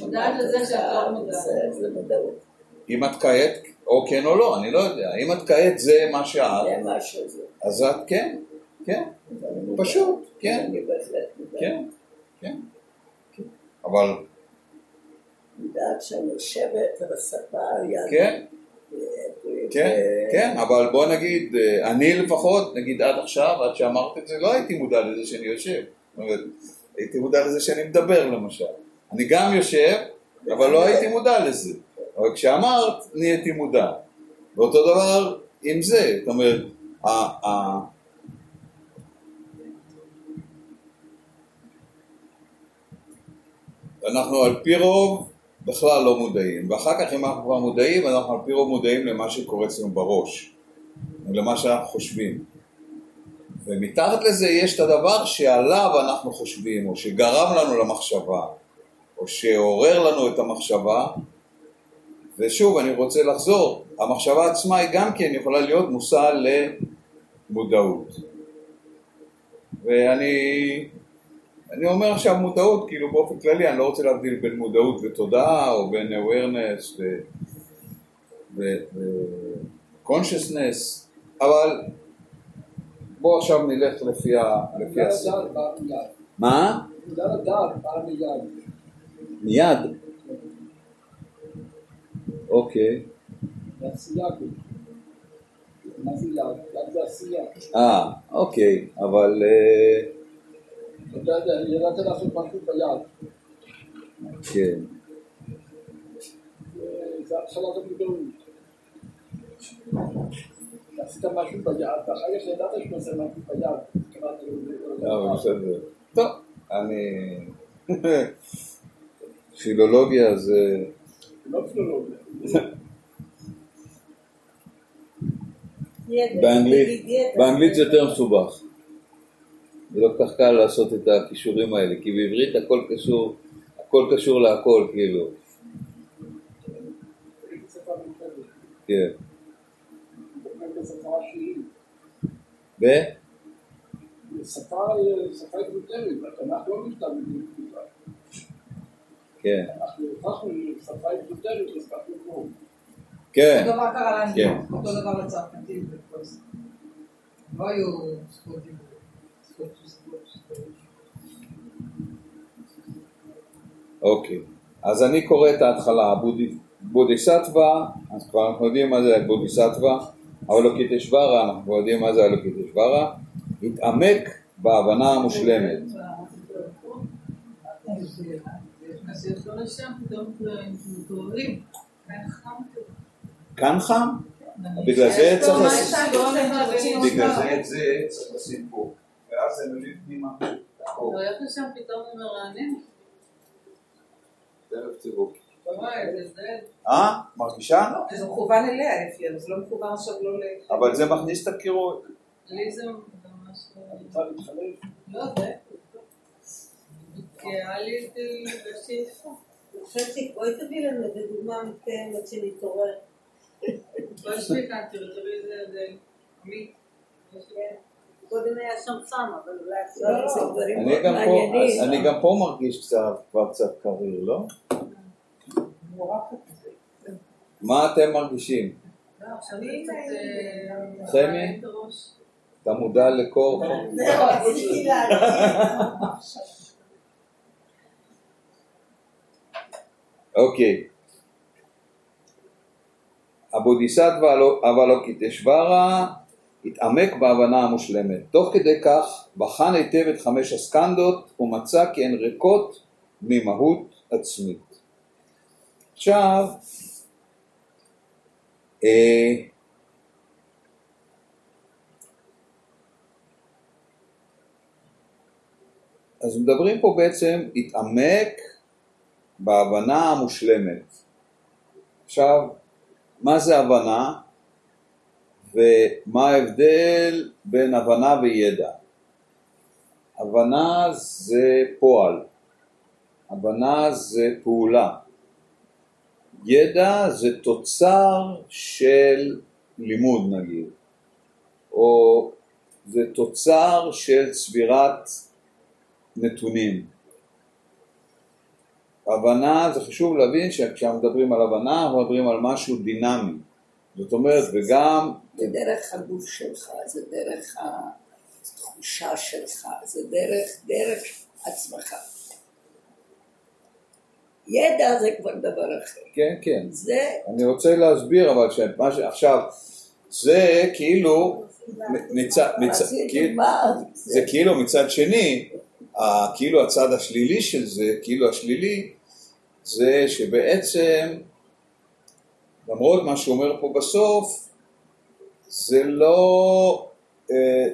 Speaker 4: מודעת לזה
Speaker 2: אותך,
Speaker 4: שאת לא מודעת.
Speaker 2: זה- מודעות.
Speaker 1: אם את כעת, או כן או לא, אני לא יודע. אם את כעת זה מה שאת,
Speaker 2: זה מה שזה.
Speaker 1: אז את כן, כן. פשוט, כן,
Speaker 2: אני בהחלט מודעת.
Speaker 1: כן, כן. אבל,
Speaker 2: מודעת שאני יושבת על הספה יד.
Speaker 1: כן, כן, כן, אבל בוא נגיד, אה, אני לפחות, נגיד עד עכשיו, עד שאמרת את זה, לא הייתי מודע לזה שאני יושב. הייתי מודע לזה שאני מדבר למשל. אני גם יושב, אבל לא הייתי מודע לזה. אבל כשאמרת, נהייתי מודע. ואותו דבר עם זה, זאת אומרת, אנחנו על פי רוב בכלל לא מודעים, ואחר כך אם אנחנו כבר מודעים, אנחנו על פי רוב מודעים למה שקורה אצלנו בראש, למה שאנחנו חושבים. ומתחת לזה יש את הדבר שעליו אנחנו חושבים, או שגרם לנו למחשבה, או שעורר לנו את המחשבה, ושוב, אני רוצה לחזור, המחשבה עצמה היא גם כן יכולה להיות מושא למודעות. ואני אני אומר עכשיו מודעות, כאילו באופן כללי, אני לא רוצה להבדיל בין מודעות ותודעה, או בין awareness ו-consciousness, אבל בואו עכשיו נלך לפי ה... מה?
Speaker 5: מיד.
Speaker 1: אוקיי. אה, אוקיי, אבל... אה,
Speaker 5: אתה יודע, ידעת לעשות משהו ביד.
Speaker 1: כן.
Speaker 5: זה התחלת המודעות. עשית משהו ביד, ואחר כך ידעת שאתה עושה משהו ביד.
Speaker 1: לא. טוב, אני... פילולוגיה זה...
Speaker 5: לא פילולוגיה.
Speaker 1: באנגלית זה יותר מסובך. זה לא כל כך קל לעשות את הכישורים האלה, כי בעברית הכל קשור, הכל קשור להכל, כאילו. כן. ב?
Speaker 5: שפה אקזוטרית, התנ"ך לא נכתב בדיוק
Speaker 1: כן.
Speaker 5: אנחנו הוכחנו שפה אקזוטרית לשפת מקום.
Speaker 1: כן.
Speaker 4: אותו דבר קרה לנו,
Speaker 1: כן.
Speaker 4: אותו דבר לצרפתים. לא היו זכות דיבור.
Speaker 1: אוקיי. אז אני קורא את ההתחלה, בודיסטווה, אז כבר אנחנו יודעים מה זה בודיסטווה, אבלוקיטשוורה, אנחנו כבר יודעים מה זה אבלוקיטשוורה, התעמק בהבנה המושלמת. כאן חם? בגלל זה צריך לשים,
Speaker 6: שאתה
Speaker 1: בגלל זה את זה צריך לשים פה, ואז הם מביאים פנימה.
Speaker 6: הוא הולך לשם פתאום הוא מרענן.
Speaker 1: ערב תראו. אה? מרגישה?
Speaker 4: זה מכוון אליה זה לא מכוון עכשיו לא ל...
Speaker 1: אבל זה מכניס את הקירות.
Speaker 6: לי זה ממש...
Speaker 5: רוצה להתחלף?
Speaker 6: לא, זה... כי היה לי את.
Speaker 3: חצי, בואי תביא לנו איזה דוגמה מתקיימת שנתעורר.
Speaker 6: לא יש לי כאן, תראי זה... זה...
Speaker 3: קודם היה שם אבל אולי עכשיו
Speaker 2: לא, דברים
Speaker 1: אני גם פה, מרגיש כבר קצת קריר, לא? מה אתם מרגישים?
Speaker 6: לא.
Speaker 1: חמי?
Speaker 6: אה, הראש.
Speaker 1: אתה מודע לקור?
Speaker 3: זהו, רציתי להגיד.
Speaker 1: אוקיי. הבודיסטווה אבלוקיטשוורה התעמק בהבנה המושלמת. תוך כדי כך בחן היטב את חמש הסקנדות ומצא כי הן ריקות ממהות עצמית. עכשיו, אה, אז מדברים פה בעצם התעמק בהבנה המושלמת. עכשיו, מה זה הבנה ומה ההבדל בין הבנה וידע? הבנה זה פועל, הבנה זה פעולה, ידע זה תוצר של לימוד נגיד, או זה תוצר של צבירת נתונים. הבנה, זה חשוב להבין שכשאנחנו מדברים על הבנה, אנחנו מדברים על משהו דינמי. זאת אומרת, וגם,
Speaker 2: זה דרך הגוף שלך, זה דרך התחושה שלך, זה דרך, דרך עצמך. ידע זה כבר דבר אחר.
Speaker 1: כן, כן.
Speaker 2: זה
Speaker 1: אני רוצה להסביר אבל שמה שעכשיו, זה כאילו, מצד, מצד,
Speaker 2: רציתי
Speaker 1: כאילו, זה כאילו מצד שני, כאילו הצד השלילי של זה, כאילו השלילי, זה שבעצם, למרות מה שהוא אומר פה בסוף, זה לא, אה,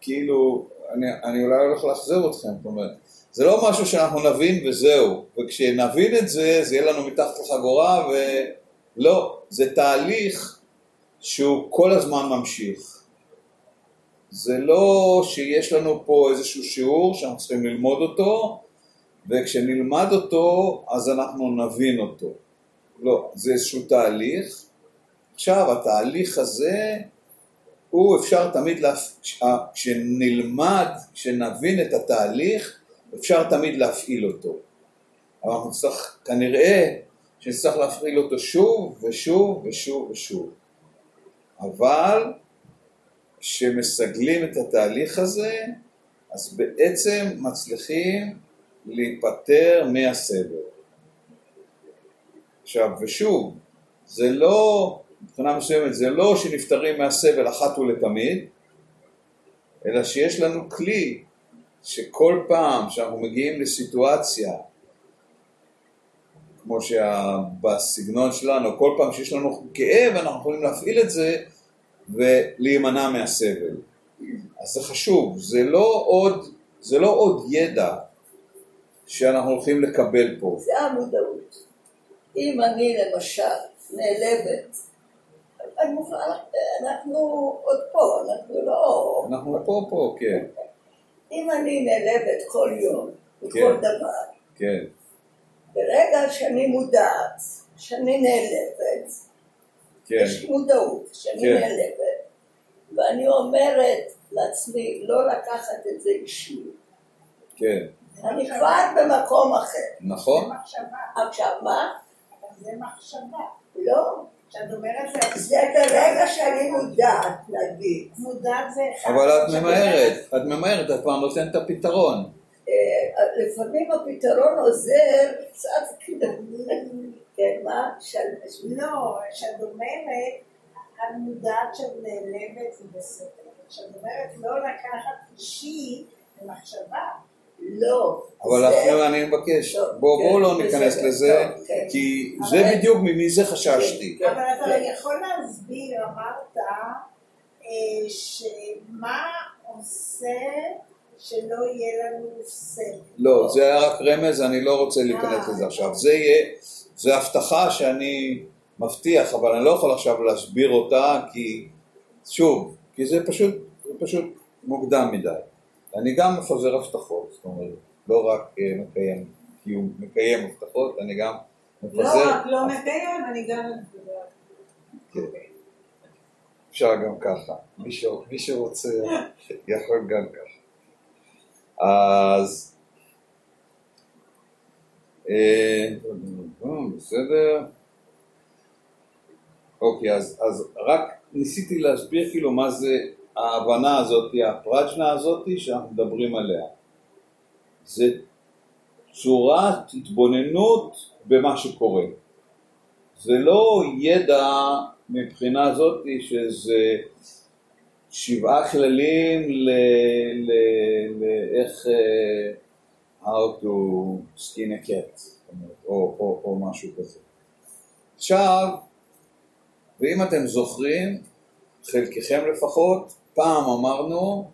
Speaker 1: כאילו, אני, אני אולי הולך לאכזב אתכם, זאת אומרת, זה לא משהו שאנחנו נבין וזהו, וכשנבין את זה, זה יהיה לנו מתחת לחגורה, ולא, זה תהליך שהוא כל הזמן ממשיך. זה לא שיש לנו פה איזשהו שיעור שאנחנו צריכים ללמוד אותו, וכשנלמד אותו אז אנחנו נבין אותו. לא, זה איזשהו תהליך. עכשיו, התהליך הזה, הוא אפשר תמיד, להפ... כשנלמד, כשנבין את התהליך, אפשר תמיד להפעיל אותו. אבל אנחנו נצטרך, כנראה, שנצטרך להפעיל אותו שוב ושוב ושוב ושוב. אבל כשמסגלים את התהליך הזה, אז בעצם מצליחים להיפטר מהסבל. עכשיו, ושוב, זה לא, מבחינה מסוימת, זה לא שנפטרים מהסבל אחת ולתמיד, אלא שיש לנו כלי שכל פעם שאנחנו מגיעים לסיטואציה, כמו שבסגנון שלנו, כל פעם שיש לנו כאב, אנחנו יכולים להפעיל את זה ולהימנע מהסבל. אז זה חשוב, זה לא עוד, זה לא עוד ידע שאנחנו הולכים לקבל פה.
Speaker 2: זה המודעות. אם אני למשל נעלבת, אנחנו עוד פה, אנחנו לא...
Speaker 1: אנחנו פה פה, כן,
Speaker 2: אם אני נעלבת כל יום, בכל
Speaker 1: כן.
Speaker 2: דבר,
Speaker 1: כן,
Speaker 2: ברגע שאני מודעת, שאני נעלבת,
Speaker 1: כן,
Speaker 2: יש לי מודעות שאני
Speaker 1: כן.
Speaker 2: נעלבת, ואני אומרת לעצמי לא לקחת את זה אישי,
Speaker 1: כן,
Speaker 2: אני כבר במקום אחר.
Speaker 1: נכון?
Speaker 2: עכשיו מה?
Speaker 3: זה מחשבה.
Speaker 2: לא.
Speaker 3: כשאת אומרת זה
Speaker 2: זה ברגע שאני מודעת, נגיד.
Speaker 3: מודעת זה אחד.
Speaker 1: אבל את ממהרת, את ממהרת, את כבר נותנת את הפתרון.
Speaker 2: אה, לפעמים הפתרון עוזר קצת כן, מה?
Speaker 3: לא, כשאת אומרת, את מודעת שאת נעלבת זה בסדר. כשאת אומרת לא לקחת אישי, זה מחשבה.
Speaker 2: לא.
Speaker 1: אבל
Speaker 2: זה-
Speaker 1: אפילו אני מבקש, בואו
Speaker 2: כן,
Speaker 1: בואו לא ניכנס לזה,
Speaker 2: כן.
Speaker 1: כי זה בדיוק ממי זה חששתי.
Speaker 2: כן.
Speaker 3: אבל אתה יכול להסביר, אמרת, אה, שמה עושה שלא יהיה לנו סבל.
Speaker 1: לא, זה היה רק רמז, אני לא רוצה להיכנס
Speaker 3: אה.
Speaker 1: לזה עכשיו. זה יהיה, זה הבטחה שאני מבטיח, אבל אני לא יכול עכשיו להסביר אותה, כי, שוב, כי זה פשוט, זה פשוט מוקדם מדי. אני גם מפזר הבטחות, זאת אומרת, לא רק אה, מקיים, קיום, מקיים הבטחות, אני גם מפזר...
Speaker 6: לא רק לא מקיים, אני גם...
Speaker 1: כן. אפשר גם ככה, מי, שרוצה יכול גם ככה. אז אה, בסדר. אוקיי, אז, אז רק ניסיתי להסביר כאילו מה זה ההבנה הזאת, הפרג'נה הזאת שאנחנו מדברים עליה. זה צורת התבוננות במה שקורה. זה לא ידע מבחינה זאת שזה שבעה כללים. לאיך אה, how to skin a cat או, או, או משהו כזה. עכשיו, ואם אתם זוכרים, חלקכם לפחות, פעם אמרנו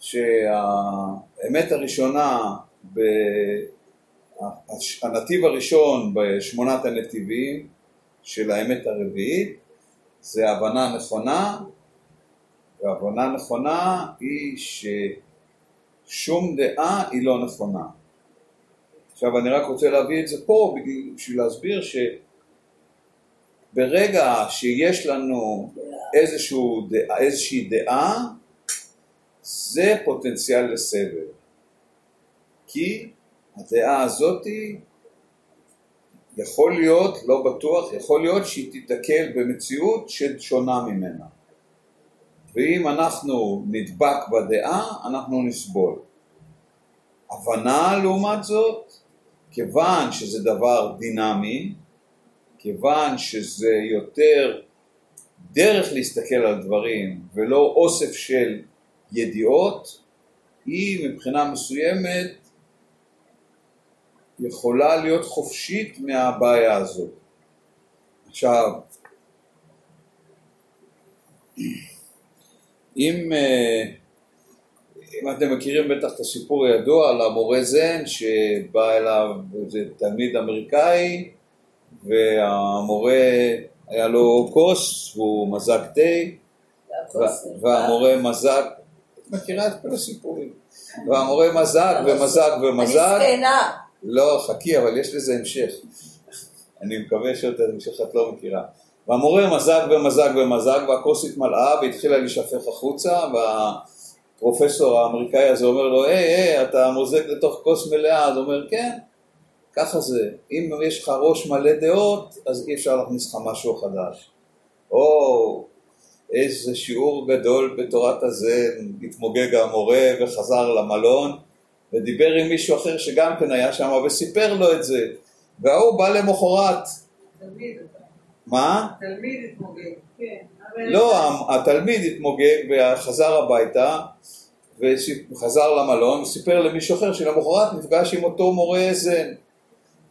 Speaker 1: שהאמת הראשונה ב... הנתיב הראשון בשמונת הנתיבים של האמת הרביעית זה הבנה נכונה, והבנה נכונה היא ששום דעה היא לא נכונה. עכשיו אני רק רוצה להביא את זה פה בשביל- להסביר שברגע שיש לנו איזשהו איזושהי דעה, זה פוטנציאל לסבל. כי הדעה הזאתי יכול להיות, לא בטוח, יכול להיות שהיא תיתקל במציאות ששונה ממנה. ואם אנחנו נדבק בדעה, אנחנו נסבול. הבנה לעומת זאת, כיוון שזה דבר דינמי, כיוון שזה יותר דרך להסתכל על דברים ולא אוסף של ידיעות, היא מבחינה מסוימת יכולה להיות חופשית מהבעיה הזאת. עכשיו, אם, אה, אם אתם מכירים בטח את הסיפור הידוע על המורה זן שבא אליו איזה תלמיד אמריקאי והמורה היה לו כוס והוא מזג תה וה- והמורה מזג, את מכירה את כל הסיפורים, והמורה מזג ומזג
Speaker 2: אני
Speaker 1: ומזג,
Speaker 2: זקנה.
Speaker 1: לא חכי אבל יש לזה המשך, אני מקווה שאת שאת לא מכירה. והמורה מזג ומזג ומזג והכוס התמלאה והתחילה להישפך החוצה והפרופסור האמריקאי הזה אומר לו, היי, היי, אתה מוזג לתוך כוס מלאה, אז הוא אומר, כן, ככה זה, אם יש לך ראש מלא דעות, אז אי אפשר להכניס לך משהו חדש. או איזה שיעור גדול בתורת הזה, התמוגג המורה וחזר למלון ודיבר עם מישהו אחר שגם כן היה שם וסיפר לו את זה וההוא בא למחרת
Speaker 6: תלמיד.
Speaker 1: מה?
Speaker 6: תלמיד התמוגג. כן.
Speaker 1: לא, התלמיד התמוגג וחזר הביתה וחזר למלון וסיפר למישהו אחר שלמחרת נפגש עם אותו מורה זן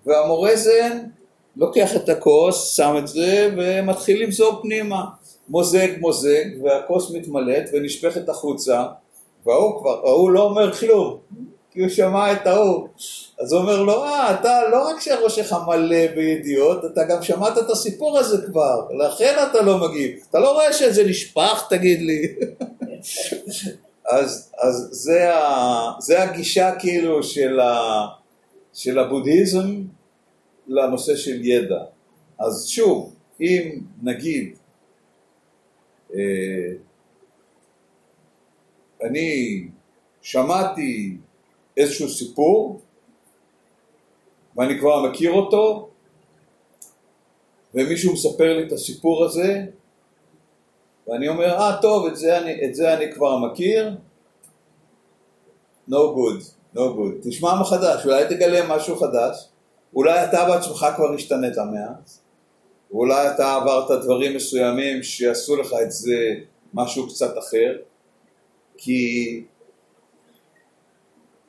Speaker 1: והמורה זן לוקח את הכוס, שם את זה ומתחיל למזוג פנימה מוזג מוזג והכוס מתמלאת ונשפכת החוצה וההוא כבר, ההוא לא אומר כלום כי הוא שמע את ההוא אז הוא אומר לו, אה, אתה לא רק שהראש שלך מלא בידיעות, אתה גם שמעת את הסיפור הזה כבר, לכן אתה לא מגיב. אתה לא רואה שזה נשפך, תגיד לי. אז, אז זה, ה, זה הגישה כאילו של, ה, של הבודהיזם לנושא של ידע. אז שוב, אם נגיד, אה, אני שמעתי איזשהו סיפור, ואני כבר מכיר אותו, ומישהו מספר לי את הסיפור הזה, ואני אומר, אה טוב, את זה אני, את זה אני כבר מכיר, no good, no good. תשמע מחדש, אולי תגלה משהו חדש, אולי אתה בעצמך כבר השתנית מאז, ואולי אתה עברת דברים מסוימים שיעשו לך את זה משהו קצת אחר, כי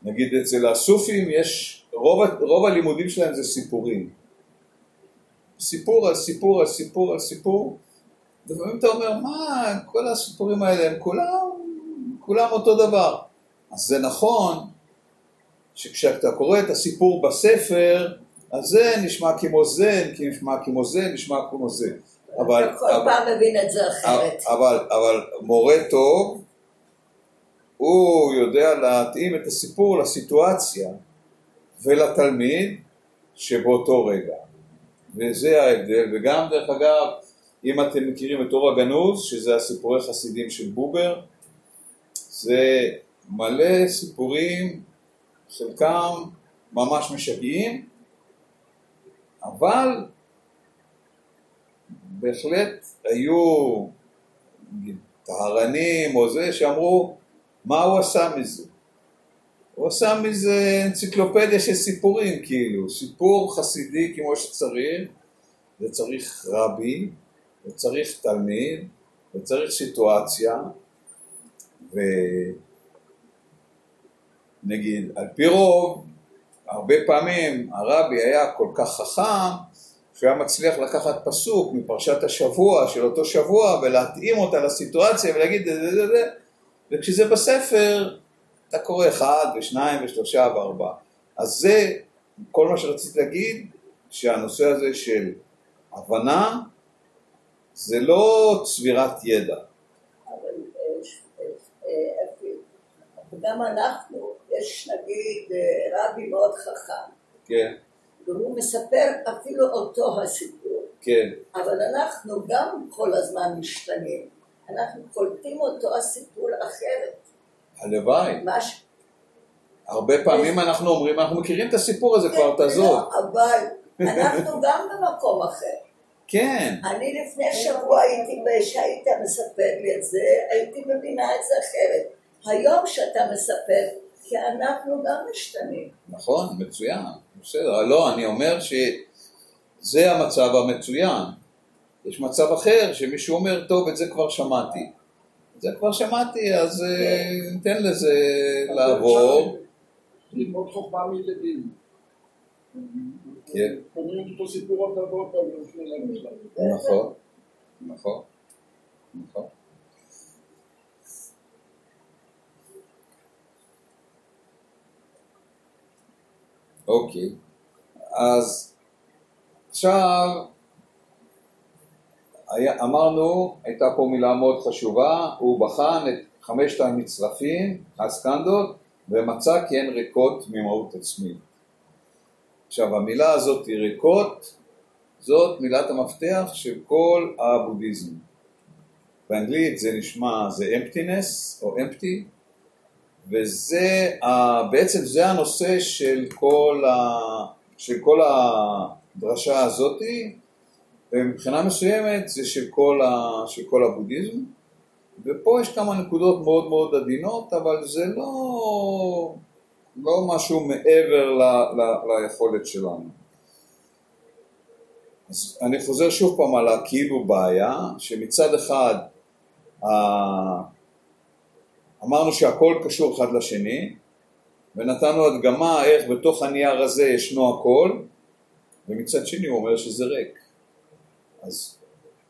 Speaker 1: נגיד אצל הסופים יש, רוב, רוב הלימודים שלהם זה סיפורים. סיפור על סיפור על סיפור על סיפור, ולפעמים אתה אומר, מה, כל הסיפורים האלה הם כולם, כולם אותו דבר. אז זה נכון שכשאתה קורא את הסיפור בספר, אז זה נשמע כמו זה, נשמע כמו זה, נשמע כמו זה. אבל,
Speaker 2: אתה כל
Speaker 1: אבל,
Speaker 2: פעם מבין את זה אחרת.
Speaker 1: אבל, אבל מורה טוב, הוא יודע להתאים את הסיפור לסיטואציה ולתלמיד שבאותו רגע. וזה ההבדל, וגם דרך אגב, אם אתם מכירים את אור הגנוז, שזה הסיפורי חסידים של בובר, זה מלא סיפורים, חלקם ממש משגעים, אבל בהחלט היו טהרנים או זה שאמרו מה הוא עשה מזה? הוא עשה מזה אנציקלופדיה של סיפורים כאילו, סיפור חסידי כמו שצריך, וצריך רבי, וצריך תלמיד, וצריך סיטואציה, ונגיד על פי רוב, הרבה פעמים הרבי היה כל כך חכם שהוא היה מצליח לקחת פסוק מפרשת השבוע של אותו שבוע ולהתאים אותה לסיטואציה ולהגיד זה זה זה זה וכשזה בספר אתה קורא אחד ושניים ושלושה וארבעה אז זה כל מה שרציתי להגיד שהנושא הזה של הבנה זה לא צבירת ידע
Speaker 2: אבל אה, אה, אה, גם אנחנו, יש נגיד אה, רבי מאוד חכם,
Speaker 1: כן,
Speaker 2: והוא מספר אפילו אותו הסיפור,
Speaker 1: כן,
Speaker 2: אבל אנחנו גם כל הזמן משתנים, אנחנו קולטים אותו הסיפור אחרת,
Speaker 1: הלוואי.
Speaker 2: מה ש...
Speaker 1: הרבה פעמים אנחנו אומרים אנחנו מכירים את הסיפור הזה כבר תעזוב.
Speaker 2: לא, אבל אנחנו גם במקום אחר.
Speaker 1: כן,
Speaker 2: אני לפני שבוע הייתי, כשהיית מספר לי את זה, הייתי מבינה את זה אחרת. היום שאתה מספר, כי אנחנו גם משתנים.
Speaker 1: נכון, מצוין, בסדר, לא, אני אומר שזה המצב המצוין. יש מצב אחר שמישהו אומר, טוב, את זה כבר שמעתי. את זה כבר שמעתי, אז אה, ניתן לזה לעבור.
Speaker 5: ללמוד חוכמה מילדים.
Speaker 1: כן.
Speaker 5: קוראים אותו סיפור עוד לא.
Speaker 1: נכון, נכון, נכון. אוקיי, אז עכשיו היה, אמרנו, הייתה פה מילה מאוד חשובה, הוא בחן את חמשת המצרפים, הסקנדות, ומצא כי הן ריקות ממהות עצמית. עכשיו המילה הזאת היא ריקות, זאת מילת המפתח של כל הבודהיזם. באנגלית זה נשמע, זה emptiness או empty, וזה, בעצם זה הנושא של כל, ה, של כל הדרשה הזאתי, ומבחינה מסוימת זה של כל, ה, של כל הבודהיזם, ופה יש כמה נקודות מאוד מאוד עדינות, אבל זה לא, לא משהו מעבר ל, ל, ליכולת שלנו. אז אני חוזר שוב פעם על הכאילו בעיה, שמצד אחד אמרנו שהכל קשור אחד לשני, ונתנו הדגמה איך בתוך הנייר הזה ישנו הכל, ומצד שני הוא אומר שזה ריק. אז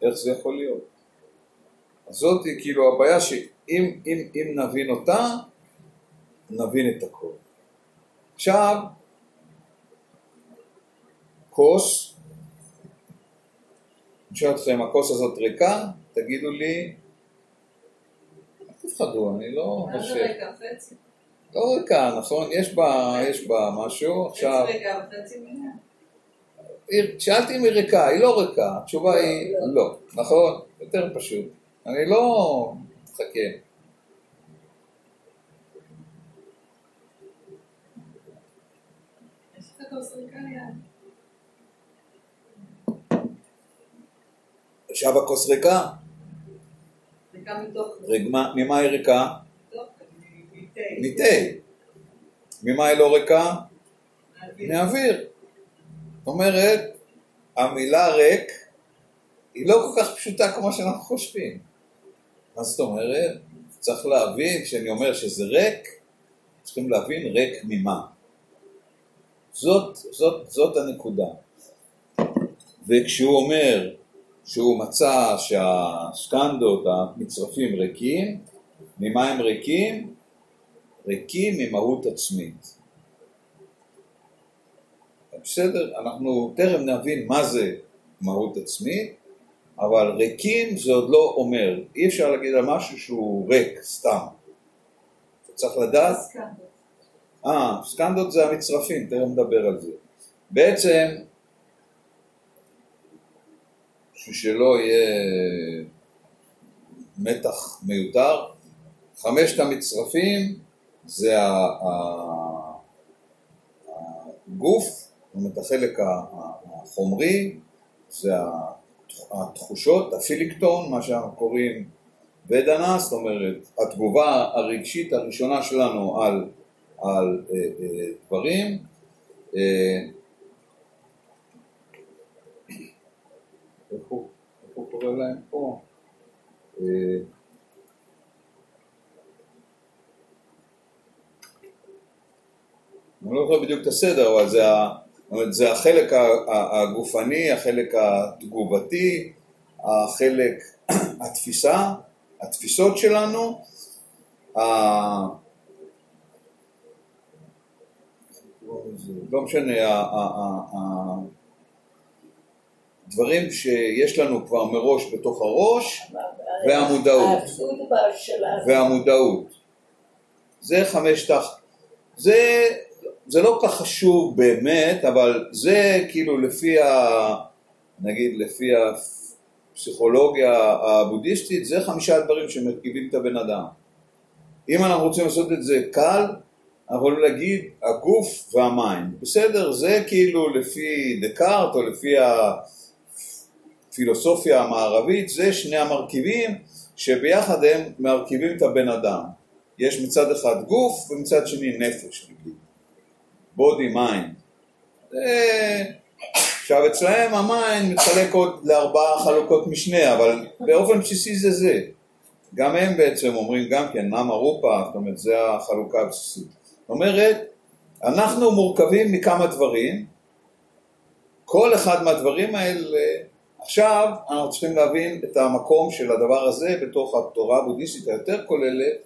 Speaker 1: איך זה יכול להיות? אז זאת היא כאילו הבעיה שאם אם, אם נבין אותה, נבין את הכל. עכשיו, כוס, אני שואל אתכם, הכוס הזאת ריקה? תגידו לי, תפחדו, אני לא
Speaker 6: מה זה
Speaker 1: חושב.
Speaker 6: רגע? חצי?
Speaker 1: לא ריקה, נכון? יש בה, יש בה משהו. עכשיו,
Speaker 6: חצי רגע וחצי
Speaker 1: שאלתי אם היא ריקה, היא לא ריקה, התשובה היא לא, נכון? יותר פשוט. אני לא
Speaker 6: ליד.
Speaker 1: עכשיו הכוס ריקה?
Speaker 6: ריקה מתוך...
Speaker 1: ממה היא ריקה?
Speaker 6: מתה.
Speaker 1: ממה היא לא ריקה? מאוויר. זאת אומרת, המילה ריק היא לא כל כך פשוטה כמו שאנחנו חושבים. מה זאת אומרת? צריך להבין, כשאני אומר שזה ריק, צריכים להבין ריק ממה. זאת, זאת, זאת הנקודה. וכשהוא אומר שהוא מצא שהסקנדות, המצרפים ריקים, ממה הם ריקים? ריקים ממהות עצמית. בסדר, אנחנו תכף נבין מה זה מהות עצמית, אבל ריקים זה עוד לא אומר, אי אפשר להגיד על משהו שהוא ריק, סתם. צריך לדעת,
Speaker 6: סקנדות.
Speaker 1: אה, סקנדות זה המצרפים, תכף נדבר על זה. בעצם, בשביל שלא יהיה מתח מיותר, חמשת המצרפים זה הגוף, זאת אומרת החלק החומרי, זה התחושות, הפיליקטון, מה שאנחנו קוראים ודנה, זאת אומרת התגובה הרגשית הראשונה שלנו על, על אה, אה, דברים. אה, איך הוא, קורא להם פה? אה, אני לא זוכר בדיוק את הסדר, אבל זה, זה החלק הגופני, החלק התגובתי, החלק, התפיסה, התפיסות שלנו, לא משנה, דברים שיש לנו כבר מראש בתוך הראש, והמודעות. והמודעות. זה חמש תח... זה, זה לא כך חשוב באמת, אבל זה כאילו לפי ה... נגיד לפי הפסיכולוגיה הבודהיסטית, זה חמישה דברים שמרכיבים את הבן אדם. אם אנחנו רוצים לעשות את זה קל, אנחנו יכולים להגיד הגוף והמיינד. בסדר? זה כאילו לפי דקארט או לפי הפילוסופיה המערבית, זה שני המרכיבים שביחד הם מרכיבים את הבן אדם. יש מצד אחד גוף ומצד שני נפש, נגיד. mind. זה... עכשיו אצלהם ה mind מתחלק עוד לארבעה חלוקות משנה, אבל באופן בסיסי זה זה. גם הם בעצם אומרים גם כן, nama rupa, זאת אומרת, זה החלוקה הבסיסית. זאת אומרת, אנחנו מורכבים מכמה דברים, כל אחד מהדברים האלה, עכשיו אנחנו צריכים להבין את המקום של הדבר הזה בתוך התורה הבודהיסטית היותר כוללת,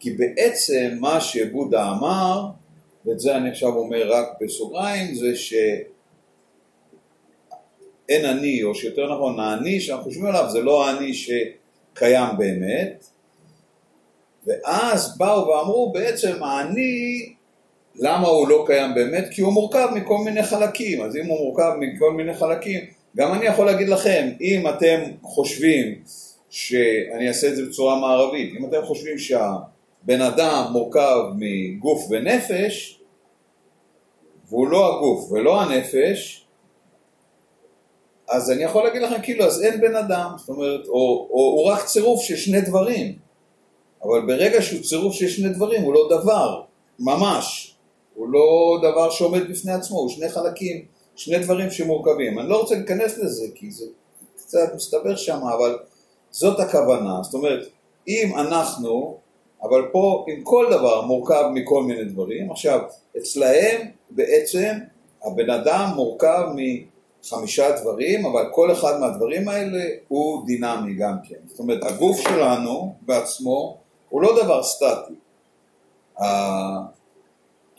Speaker 1: כי בעצם מה שבודה אמר, ואת זה אני עכשיו אומר רק בסוגריים, זה שאין אני, או שיותר נכון, האני שאנחנו חושבים עליו זה לא האני שקיים באמת, ואז באו ואמרו בעצם האני, למה הוא לא קיים באמת? כי הוא מורכב מכל מיני חלקים, אז אם הוא מורכב מכל מיני חלקים, גם אני יכול להגיד לכם, אם אתם חושבים, שאני אעשה את זה בצורה מערבית, אם אתם חושבים שהבן אדם מורכב מגוף ונפש, והוא לא הגוף ולא הנפש, אז אני יכול להגיד לכם כאילו, אז אין בן אדם, זאת אומרת, או, או הוא רק צירוף של שני דברים, אבל ברגע שהוא צירוף של שני דברים הוא לא דבר, ממש, הוא לא דבר שעומד בפני עצמו, הוא שני חלקים, שני דברים שמורכבים. אני לא רוצה להיכנס לזה כי זה קצת מסתבר שם, אבל זאת הכוונה, זאת אומרת, אם אנחנו, אבל פה עם כל דבר מורכב מכל מיני דברים, עכשיו, אצלהם בעצם הבן אדם מורכב מחמישה דברים, אבל כל אחד מהדברים האלה הוא דינמי גם כן. זאת אומרת, הגוף שלנו בעצמו הוא לא דבר סטטי.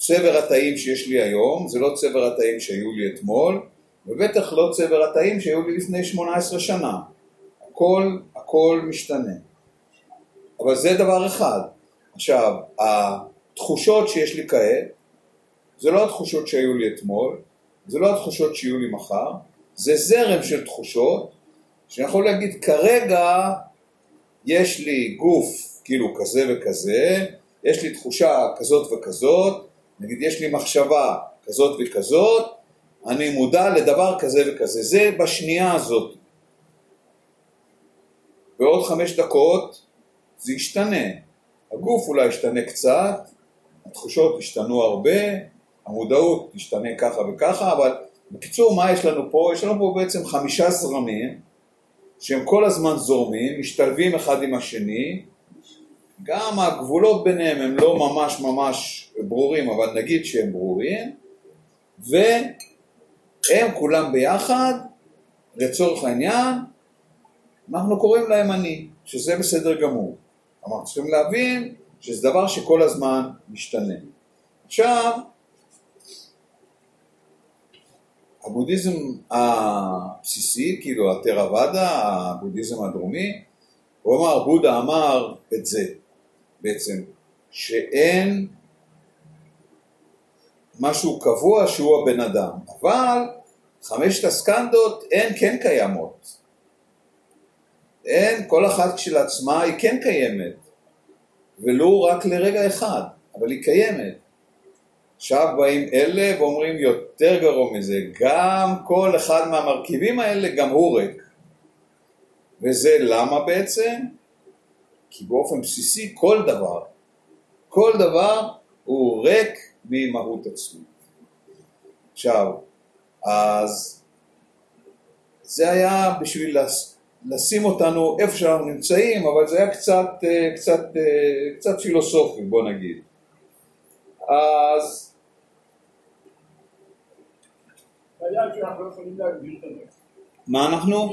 Speaker 1: צבר התאים שיש לי היום זה לא צבר התאים שהיו לי אתמול, ובטח לא צבר התאים שהיו לי לפני 18 שנה. הכל, הכל משתנה. אבל זה דבר אחד. עכשיו, התחושות שיש לי כעת, זה לא התחושות שהיו לי אתמול, זה לא התחושות שיהיו לי מחר, זה זרם של תחושות, שאני יכול להגיד כרגע יש לי גוף כאילו כזה וכזה, יש לי תחושה כזאת וכזאת, נגיד יש לי מחשבה כזאת וכזאת, אני מודע לדבר כזה וכזה, זה בשנייה הזאת. בעוד חמש דקות זה ישתנה, הגוף אולי ישתנה קצת, התחושות ישתנו הרבה, המודעות תשתנה ככה וככה, אבל בקיצור מה יש לנו פה? יש לנו פה בעצם חמישה זרמים שהם כל הזמן זורמים, משתלבים אחד עם השני, גם הגבולות ביניהם הם לא ממש ממש ברורים, אבל נגיד שהם ברורים, והם כולם ביחד, לצורך העניין, אנחנו קוראים להם אני, שזה בסדר גמור. אנחנו צריכים להבין שזה דבר שכל הזמן משתנה. עכשיו, הבודהיזם הבסיסי, כאילו התרוואדה, הבודהיזם הדרומי, הוא אמר, בודה אמר את זה בעצם, שאין משהו קבוע שהוא הבן אדם, אבל חמשת הסקנדות הן כן קיימות. אין, כל אחת כשלעצמה היא כן קיימת, ולו רק לרגע אחד, אבל היא קיימת. עכשיו באים אלה ואומרים יותר גרוע מזה, גם כל אחד מהמרכיבים האלה גם הוא ריק. וזה למה בעצם? כי באופן בסיסי כל דבר, כל דבר הוא ריק ממהות עצמית. עכשיו, אז זה היה בשביל לשים אותנו איפה שאנחנו נמצאים, אבל זה היה קצת, אה, קצת, אה, קצת פילוסופי, בוא נגיד. אז... מה אנחנו?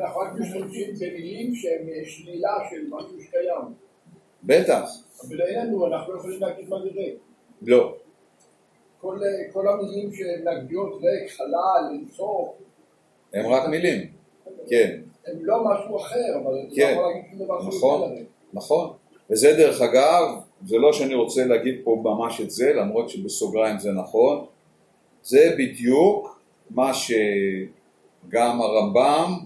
Speaker 5: אנחנו רק משתמשים במילים שהן שלילה של משהו שקיים.
Speaker 1: בטח.
Speaker 5: אבל אין לנו, אנחנו לא יכולים להגיד מה זה ריק.
Speaker 1: לא.
Speaker 5: כל, כל המילים שנגדיות ריק, חלל, אינסוף.
Speaker 1: הם רק מילים. כן.
Speaker 5: הם לא משהו אחר, אבל אתה
Speaker 1: כן.
Speaker 5: לא יכול להגיד שום דבר
Speaker 1: נכון. נכון. וזה דרך אגב, זה לא שאני רוצה להגיד פה ממש את זה, למרות שבסוגריים זה נכון. זה בדיוק מה שגם הרמב"ם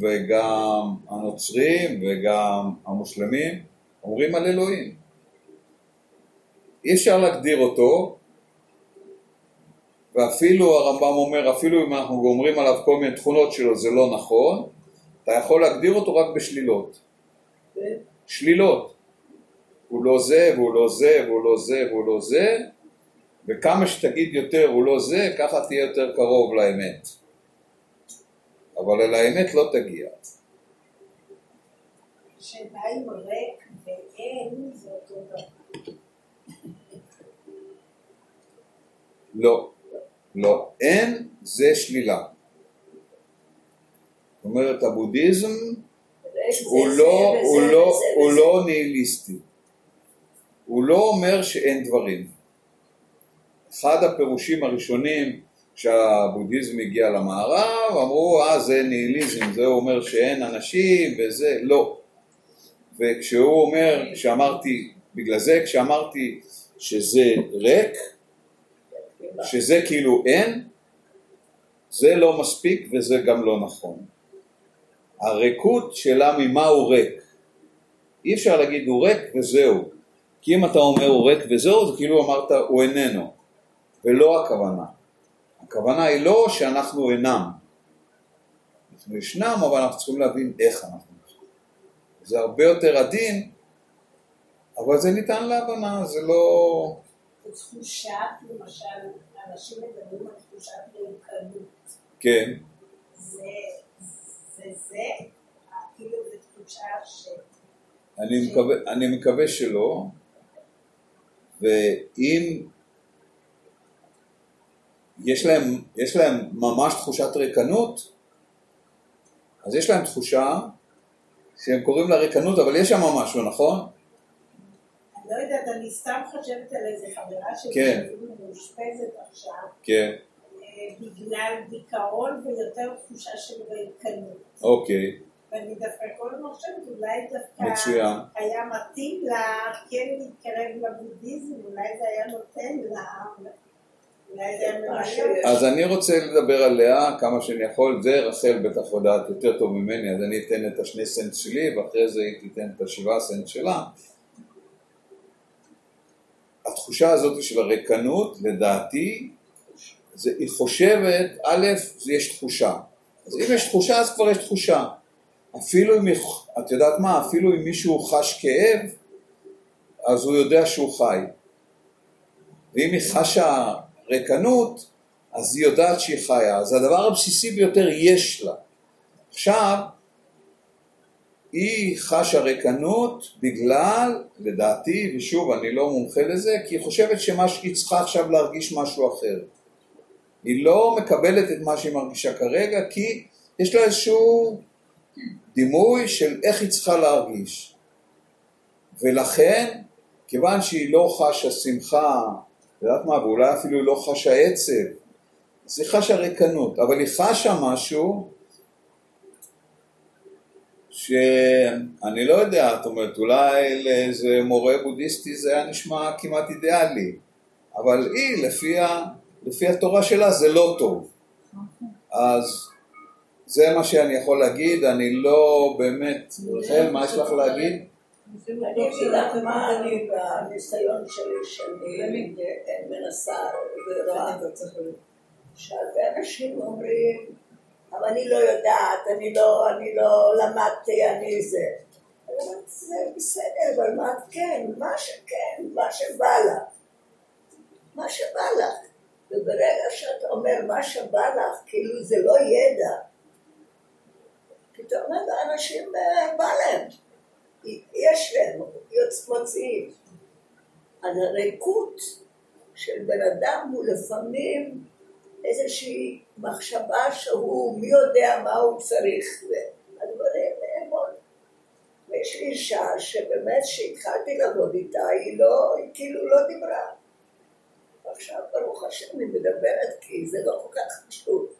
Speaker 1: וגם הנוצרים וגם המוסלמים אומרים על אלוהים. אי אפשר להגדיר אותו, ואפילו הרמב"ם אומר, אפילו אם אנחנו אומרים עליו כל מיני תכונות שלו זה לא נכון, אתה יכול להגדיר אותו רק בשלילות. שלילות. הוא לא זה, והוא לא זה, והוא לא זה, והוא לא זה, וכמה שתגיד יותר הוא לא זה, ככה תהיה יותר קרוב לאמת. אבל אל האמת לא תגיע.
Speaker 3: שבאים ריק ואין זה אותו דבר.
Speaker 1: לא, לא. אין זה שלילה. זאת אומרת, הבודהיזם הוא לא, הוא לא, הוא לא ניהיליסטי. הוא לא אומר שאין דברים. אחד הפירושים הראשונים כשהבודהיזם הגיע למערב, אמרו, אה, זה ניהיליזם, זה אומר שאין אנשים וזה, לא. וכשהוא אומר, כשאמרתי, בגלל זה כשאמרתי שזה ריק, שזה כאילו אין, זה לא מספיק וזה גם לא נכון. הריקות שאלה ממה הוא ריק. אי אפשר להגיד הוא ריק וזהו. כי אם אתה אומר הוא ריק וזהו, זה כאילו אמרת הוא איננו. ולא הכוונה. הכוונה היא לא שאנחנו אינם. אנחנו ישנם, אבל אנחנו צריכים להבין איך אנחנו ישנם. זה הרבה יותר עדין, אבל זה ניתן להבנה, זה לא...
Speaker 3: תחושת, למשל, אנשים מדברים על תחושת ריקנות.
Speaker 1: כן.
Speaker 3: זה זה, זה, כאילו זו תחושה ש...
Speaker 1: אני מקווה, אני מקווה שלא, ואם יש להם, יש להם ממש תחושת ריקנות, אז יש להם תחושה שהם קוראים לה ריקנות, אבל יש שם משהו, נכון?
Speaker 3: לא יודעת, אני סתם חושבת על איזה חברה שלי
Speaker 1: כן.
Speaker 3: מאושפזת עכשיו,
Speaker 1: כן,
Speaker 3: אה, בגלל דיכאון ויותר תחושה של ריקנות.
Speaker 1: אוקיי,
Speaker 3: ואני דווקא כל הזמן חושבת, אולי דווקא
Speaker 1: מצוין.
Speaker 3: היה מתאים לה כן להתקרב לבודהיזם, אולי זה היה נותן לה,
Speaker 1: אז אני רוצה לדבר עליה כמה שאני יכול, זה רחל בטח יודעת יותר טוב ממני, אז אני אתן את השני סנט שלי, ואחרי זה היא תיתן את השבעה סנט שלה. התחושה הזאת של הריקנות, לדעתי, זה, היא חושבת, א', זה יש תחושה. אז אם יש תחושה, אז כבר יש תחושה. אפילו אם, את יודעת מה, אפילו אם מישהו חש כאב, אז הוא יודע שהוא חי. ואם היא חשה ריקנות, אז היא יודעת שהיא חיה. אז הדבר הבסיסי ביותר יש לה. עכשיו, היא חשה ריקנות בגלל, לדעתי, ושוב, אני לא מומחה לזה, כי היא חושבת שהיא צריכה עכשיו להרגיש משהו אחר. היא לא מקבלת את מה שהיא מרגישה כרגע, כי יש לה איזשהו דימוי של איך היא צריכה להרגיש. ולכן, כיוון שהיא לא חשה שמחה, יודעת מה, ואולי אפילו לא חשה עצב, אז היא חשה ריקנות, אבל היא חשה משהו שאני לא יודע, את אומרת, אולי לאיזה מורה בודהיסטי זה היה נשמע כמעט אידיאלי, אבל היא, לפי, ה, לפי התורה שלה, זה לא טוב. אז זה מה שאני יכול להגיד, אני לא באמת, רחל, מה יש לך להגיד?
Speaker 2: אני אגיד לך מה אני בניסיון שלי שאני מנסה ורואה שהרבה אנשים אומרים אבל אני לא יודעת, אני לא, אני לא למדתי, אני זה. זה בסדר, אבל מה כן, מה שכן, מה שבא לך. מה שבא לך. וברגע שאתה אומר מה שבא לך, כאילו זה לא ידע. פתאום האנשים אה, בא להם. יש יוצא מוציאים. אז הריקות של בן אדם הוא לפעמים איזושהי מחשבה שהוא, מי יודע מה הוא צריך, והדברים הם עוד. ויש לי אישה שבאמת שהתחלתי לעבוד איתה, היא לא, היא כאילו לא דיברה. עכשיו ברוך השם היא מדברת כי זה לא כל כך חשוב.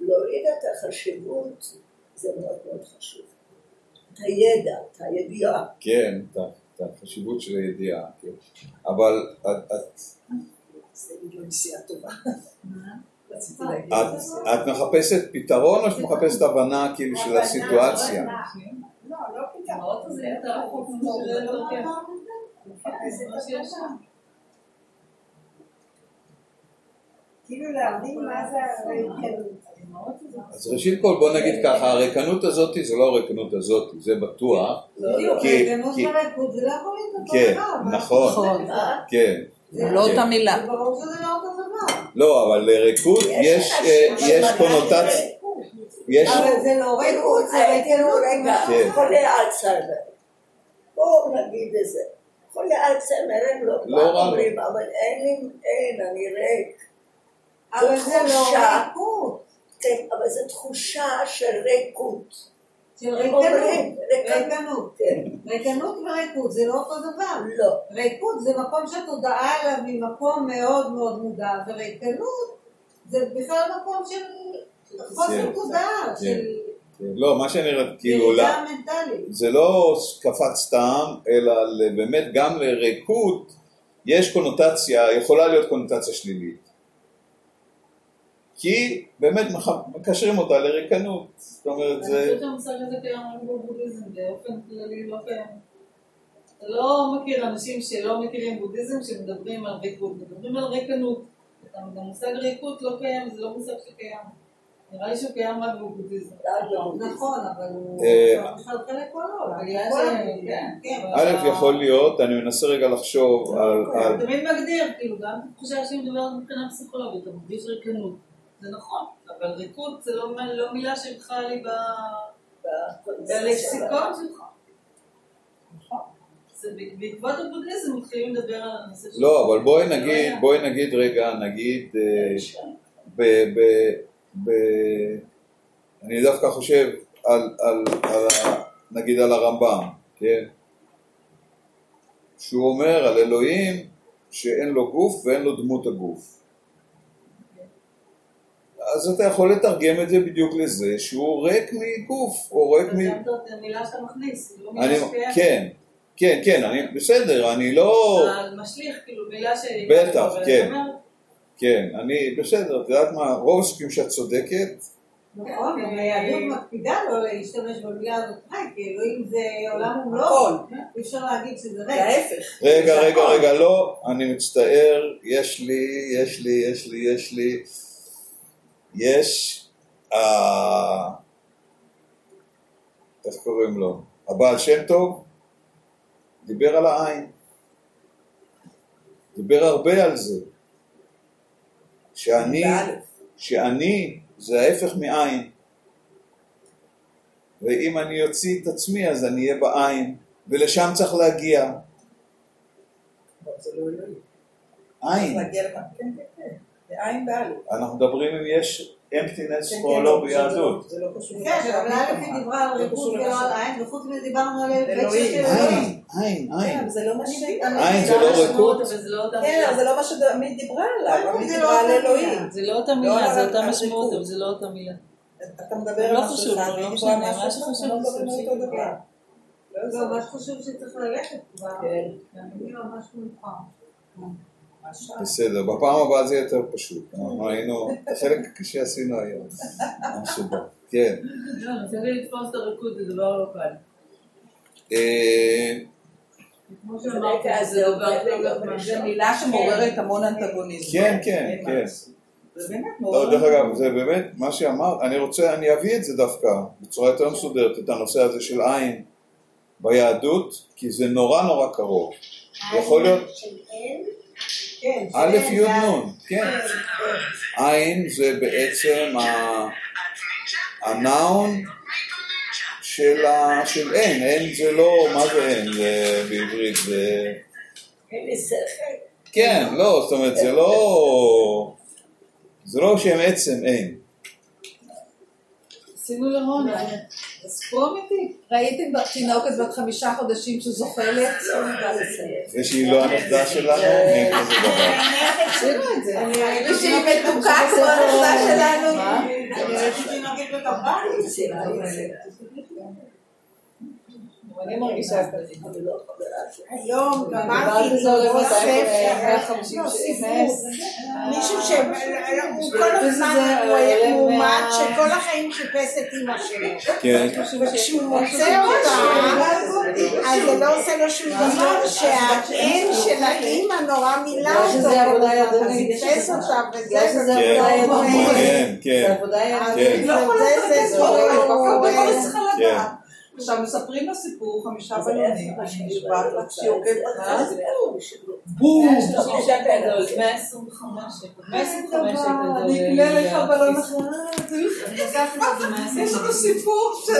Speaker 2: להוריד את החשיבות זה מאוד מאוד חשוב. את הידע, את הידיעה.
Speaker 1: כן, את החשיבות של הידיעה, כן. אבל את, את,
Speaker 4: זה לא נסיעה טובה. להגיד.
Speaker 1: את, מחפשת פתרון או שאת מחפשת הבנה כאילו של הסיטואציה?
Speaker 3: לא, לא פתרון.
Speaker 6: לא שיש שם.
Speaker 3: כאילו להבין מה זה הריקנות.
Speaker 1: אז ראשית כל בוא נגיד ככה, הריקנות הזאת זה לא הריקנות הזאת, זה בטוח,
Speaker 7: בדיוק,
Speaker 1: כי-
Speaker 7: ריקנות
Speaker 1: כי-
Speaker 7: וריקות זה לא יכול להיות אותו
Speaker 1: כן,
Speaker 7: דבר. מה-
Speaker 1: נכון? כן.
Speaker 8: זה לא אותה מילה.
Speaker 7: זה ברור שזה לא אותו דבר.
Speaker 1: לא, אבל לריקות יש, אה, קונוטציה,
Speaker 7: אבל זה לא ריקות, זה ריקנות.
Speaker 2: רגע,
Speaker 1: כן.
Speaker 2: חולי אלצהיימר. בואו נגיד את זה. חולי אלצהיימר הם לא
Speaker 1: לא.
Speaker 2: אומרים, אבל אין אני ריק.
Speaker 7: אבל זה לא. ריקות.
Speaker 2: כן, אבל זו תחושה של ריקות.
Speaker 7: של ריקנות.
Speaker 2: כן,
Speaker 7: ריקנות וריקות זה לא אותו דבר.
Speaker 2: לא.
Speaker 7: ריקות זה מקום שהתודעה עליו היא מקום מאוד מאוד מודע, וריקנות זה בכלל מקום של חוסר
Speaker 1: כן,
Speaker 7: תודעה,
Speaker 1: כן.
Speaker 7: של
Speaker 1: לא, מה שאני אומר, כאילו, לא-. זה לא קפץ סתם, אלא באמת גם לריקות יש קונוטציה, יכולה להיות קונוטציה שלילית. כי באמת מקשרים אותה לריקנות. זאת אומרת,
Speaker 6: אני
Speaker 1: זה...
Speaker 6: חושבת שהמושג הזה קיים רק בבודהיזם, באופן כללי לא קיים. אתה לא מכיר אנשים שלא מכירים בודהיזם שמדברים על ריקות, מדברים על ריקנות. המושג ריקות לא קיים, זה לא מושג שקיים. נראה לי שהוא קיים רק בבודהיזם.
Speaker 7: נכון, אבל הוא
Speaker 1: אה,
Speaker 7: העולם.
Speaker 6: כן.
Speaker 7: כן.
Speaker 1: א', יכול להיות, אני מנסה רגע לחשוב על...
Speaker 6: אתה תמיד מגדיר, כאילו, גם חושב שאני מדברת מבחינה פסיכולוגית, אתה מרגיש ריקנות. זה נכון, אבל ריקות זה לא לא מילה שבכלל היא ב- בלקסיקון שלך. נכון. בעקבות הבודהיזם מתחילים לדבר על הנושא של...
Speaker 1: לא, אבל בואי
Speaker 6: לא
Speaker 1: נגיד. בואי נגיד רגע, נגיד, אה, ב... ב... ב... אני דווקא חושב על, על, על, ה- נגיד על הרמב"ם, כן? שהוא אומר על אלוהים שאין לו גוף ואין לו דמות הגוף. אז אתה יכול לתרגם את זה בדיוק לזה שהוא ריק מגוף, או ריק מ...
Speaker 6: זה מילה שאתה מכניס, לא מילה שקיימת.
Speaker 1: כן, כן, כן, אני, בסדר, אני לא...
Speaker 6: משליך, כאילו, מילה ש...
Speaker 1: בטח, כן. כן, אני, בסדר, את יודעת מה, רוב הסיכויים שאת צודקת,
Speaker 7: נכון, גם היהדות מקפידה לא להשתמש במילה הזאת ריק, כי אלוהים זה עולם. ומלואו, אי אפשר להגיד שזה
Speaker 3: זה
Speaker 7: ריק.
Speaker 3: ההפך.
Speaker 1: רגע, רגע. רגע, לא, אני מצטער, יש לי, יש לי, יש לי, יש לי, יש, אה, איך קוראים לו? הבעל שם טוב דיבר על העין, דיבר הרבה על זה, שאני. שאני זה ההפך מעין, ואם אני אוציא את עצמי אז אני אהיה בעין, ולשם צריך להגיע,
Speaker 3: לא.
Speaker 1: עין.
Speaker 3: להגיע למה? כן, כן, כן. זה עין באלף.
Speaker 1: אנחנו מדברים אם יש
Speaker 3: כן,
Speaker 1: או
Speaker 3: כן,
Speaker 1: לא
Speaker 3: זה
Speaker 1: ביהדות.
Speaker 3: זה לא קשור.
Speaker 7: כן, אבל א' היא דיברה על
Speaker 3: לא
Speaker 7: ריקוד
Speaker 3: קשור
Speaker 7: ולא על עין, וחוץ מזה דיברנו על
Speaker 3: אלוהים.
Speaker 1: עין, עין,
Speaker 3: כן,
Speaker 1: עין.
Speaker 3: זה לא מה ש...
Speaker 1: עין זה לא
Speaker 6: זה לא אותה
Speaker 3: כן, זה לא מה שעמית דיברה עליו.
Speaker 7: לא,
Speaker 3: עמית
Speaker 7: זה
Speaker 3: דיברה
Speaker 7: לא
Speaker 3: על
Speaker 7: אותה
Speaker 3: אלוהים.
Speaker 7: מילה.
Speaker 6: זה לא אותה
Speaker 3: לא
Speaker 6: מילה, זה אותה
Speaker 3: על
Speaker 6: משמעות,
Speaker 3: ריקוד.
Speaker 6: אבל זה לא אותה מילה.
Speaker 3: אתה מדבר
Speaker 6: לא
Speaker 3: על משהו
Speaker 6: חשוב,
Speaker 3: אחד,
Speaker 6: לא משנה, מה שחשוב
Speaker 3: לא
Speaker 6: זה
Speaker 3: אותו. דבר.
Speaker 7: לא, מה שחשוב שצריך ללכת כבר.
Speaker 3: כן.
Speaker 7: אני ממש מאוחר.
Speaker 3: משהו.
Speaker 1: בסדר, בפעם הבאה זה יותר פשוט. אנחנו היינו, את החלק הקשה עשינו היום. המסובך. כן.
Speaker 6: לא, רציתי לתפוס את הריקוד, זה דבר לא קל.
Speaker 1: אה,
Speaker 6: כמו זה
Speaker 2: זה עובד
Speaker 6: לא.
Speaker 3: זו מילה שמעוררת המון אנטגוניזם.
Speaker 1: כן, כן, כן.
Speaker 3: זה
Speaker 1: לא. דרך אגב, זה באמת, מה שאמרת, אני רוצה, אני אביא את זה דווקא בצורה יותר מסודרת, את הנושא הזה של עין ביהדות, כי זה נורא נורא קרוב. יכול להיות
Speaker 3: של?
Speaker 7: כן,
Speaker 1: א',
Speaker 7: כן,
Speaker 1: י',
Speaker 7: זה-
Speaker 1: נ', כן. עין זה בעצם הנאון של אין, אין זה לא, מה זה אין בעברית? זה...
Speaker 2: אין לי שכל.
Speaker 1: כן, לא, זאת אומרת, זה לא... זה לא שם עצם אין.
Speaker 6: עשינו לרון, ספרו אמיתי.
Speaker 4: ראיתם תינוקת בת חמישה חודשים שזוחלת?
Speaker 1: זה שהיא לא הנכדה שלנו, אין כזה דבר.
Speaker 6: את זה.
Speaker 4: ושהיא מתוקה כמו הנכדה שלנו?
Speaker 7: אני רציתי להגיד לו גם
Speaker 6: אני מרגישה כזה.
Speaker 3: היום גמרתי
Speaker 6: על זה עולה
Speaker 3: לקרוא
Speaker 6: 200,
Speaker 3: ספר,
Speaker 6: 150
Speaker 3: לא,
Speaker 6: שקל.
Speaker 3: מישהו שהוא כל הזמן
Speaker 6: זה
Speaker 3: מועמד שכל החיים חיפש את אימא שלו.
Speaker 1: כן,
Speaker 3: וכשהוא מוצא אותה, אז זה לא עושה לו שום דבר שהאין של האימא נורא מילא
Speaker 6: בגלל
Speaker 3: אותו. חיפש אותה וזה,
Speaker 1: כן,
Speaker 6: עבודה
Speaker 3: לא
Speaker 6: ידנית. זה
Speaker 1: כן,
Speaker 6: עבודה ידנית.
Speaker 4: עכשיו מספרים לה סיפור, חמישה בלונים, אני נשבעת לך שהיא עוקבת אחרי זה. בום!
Speaker 6: 130 שקל זה עולה 125 שקל. 125 שקל זה עולה.
Speaker 4: אני אקנה לך בלון אחר.
Speaker 6: אני חושבת שזה 125
Speaker 4: יש לנו סיפור של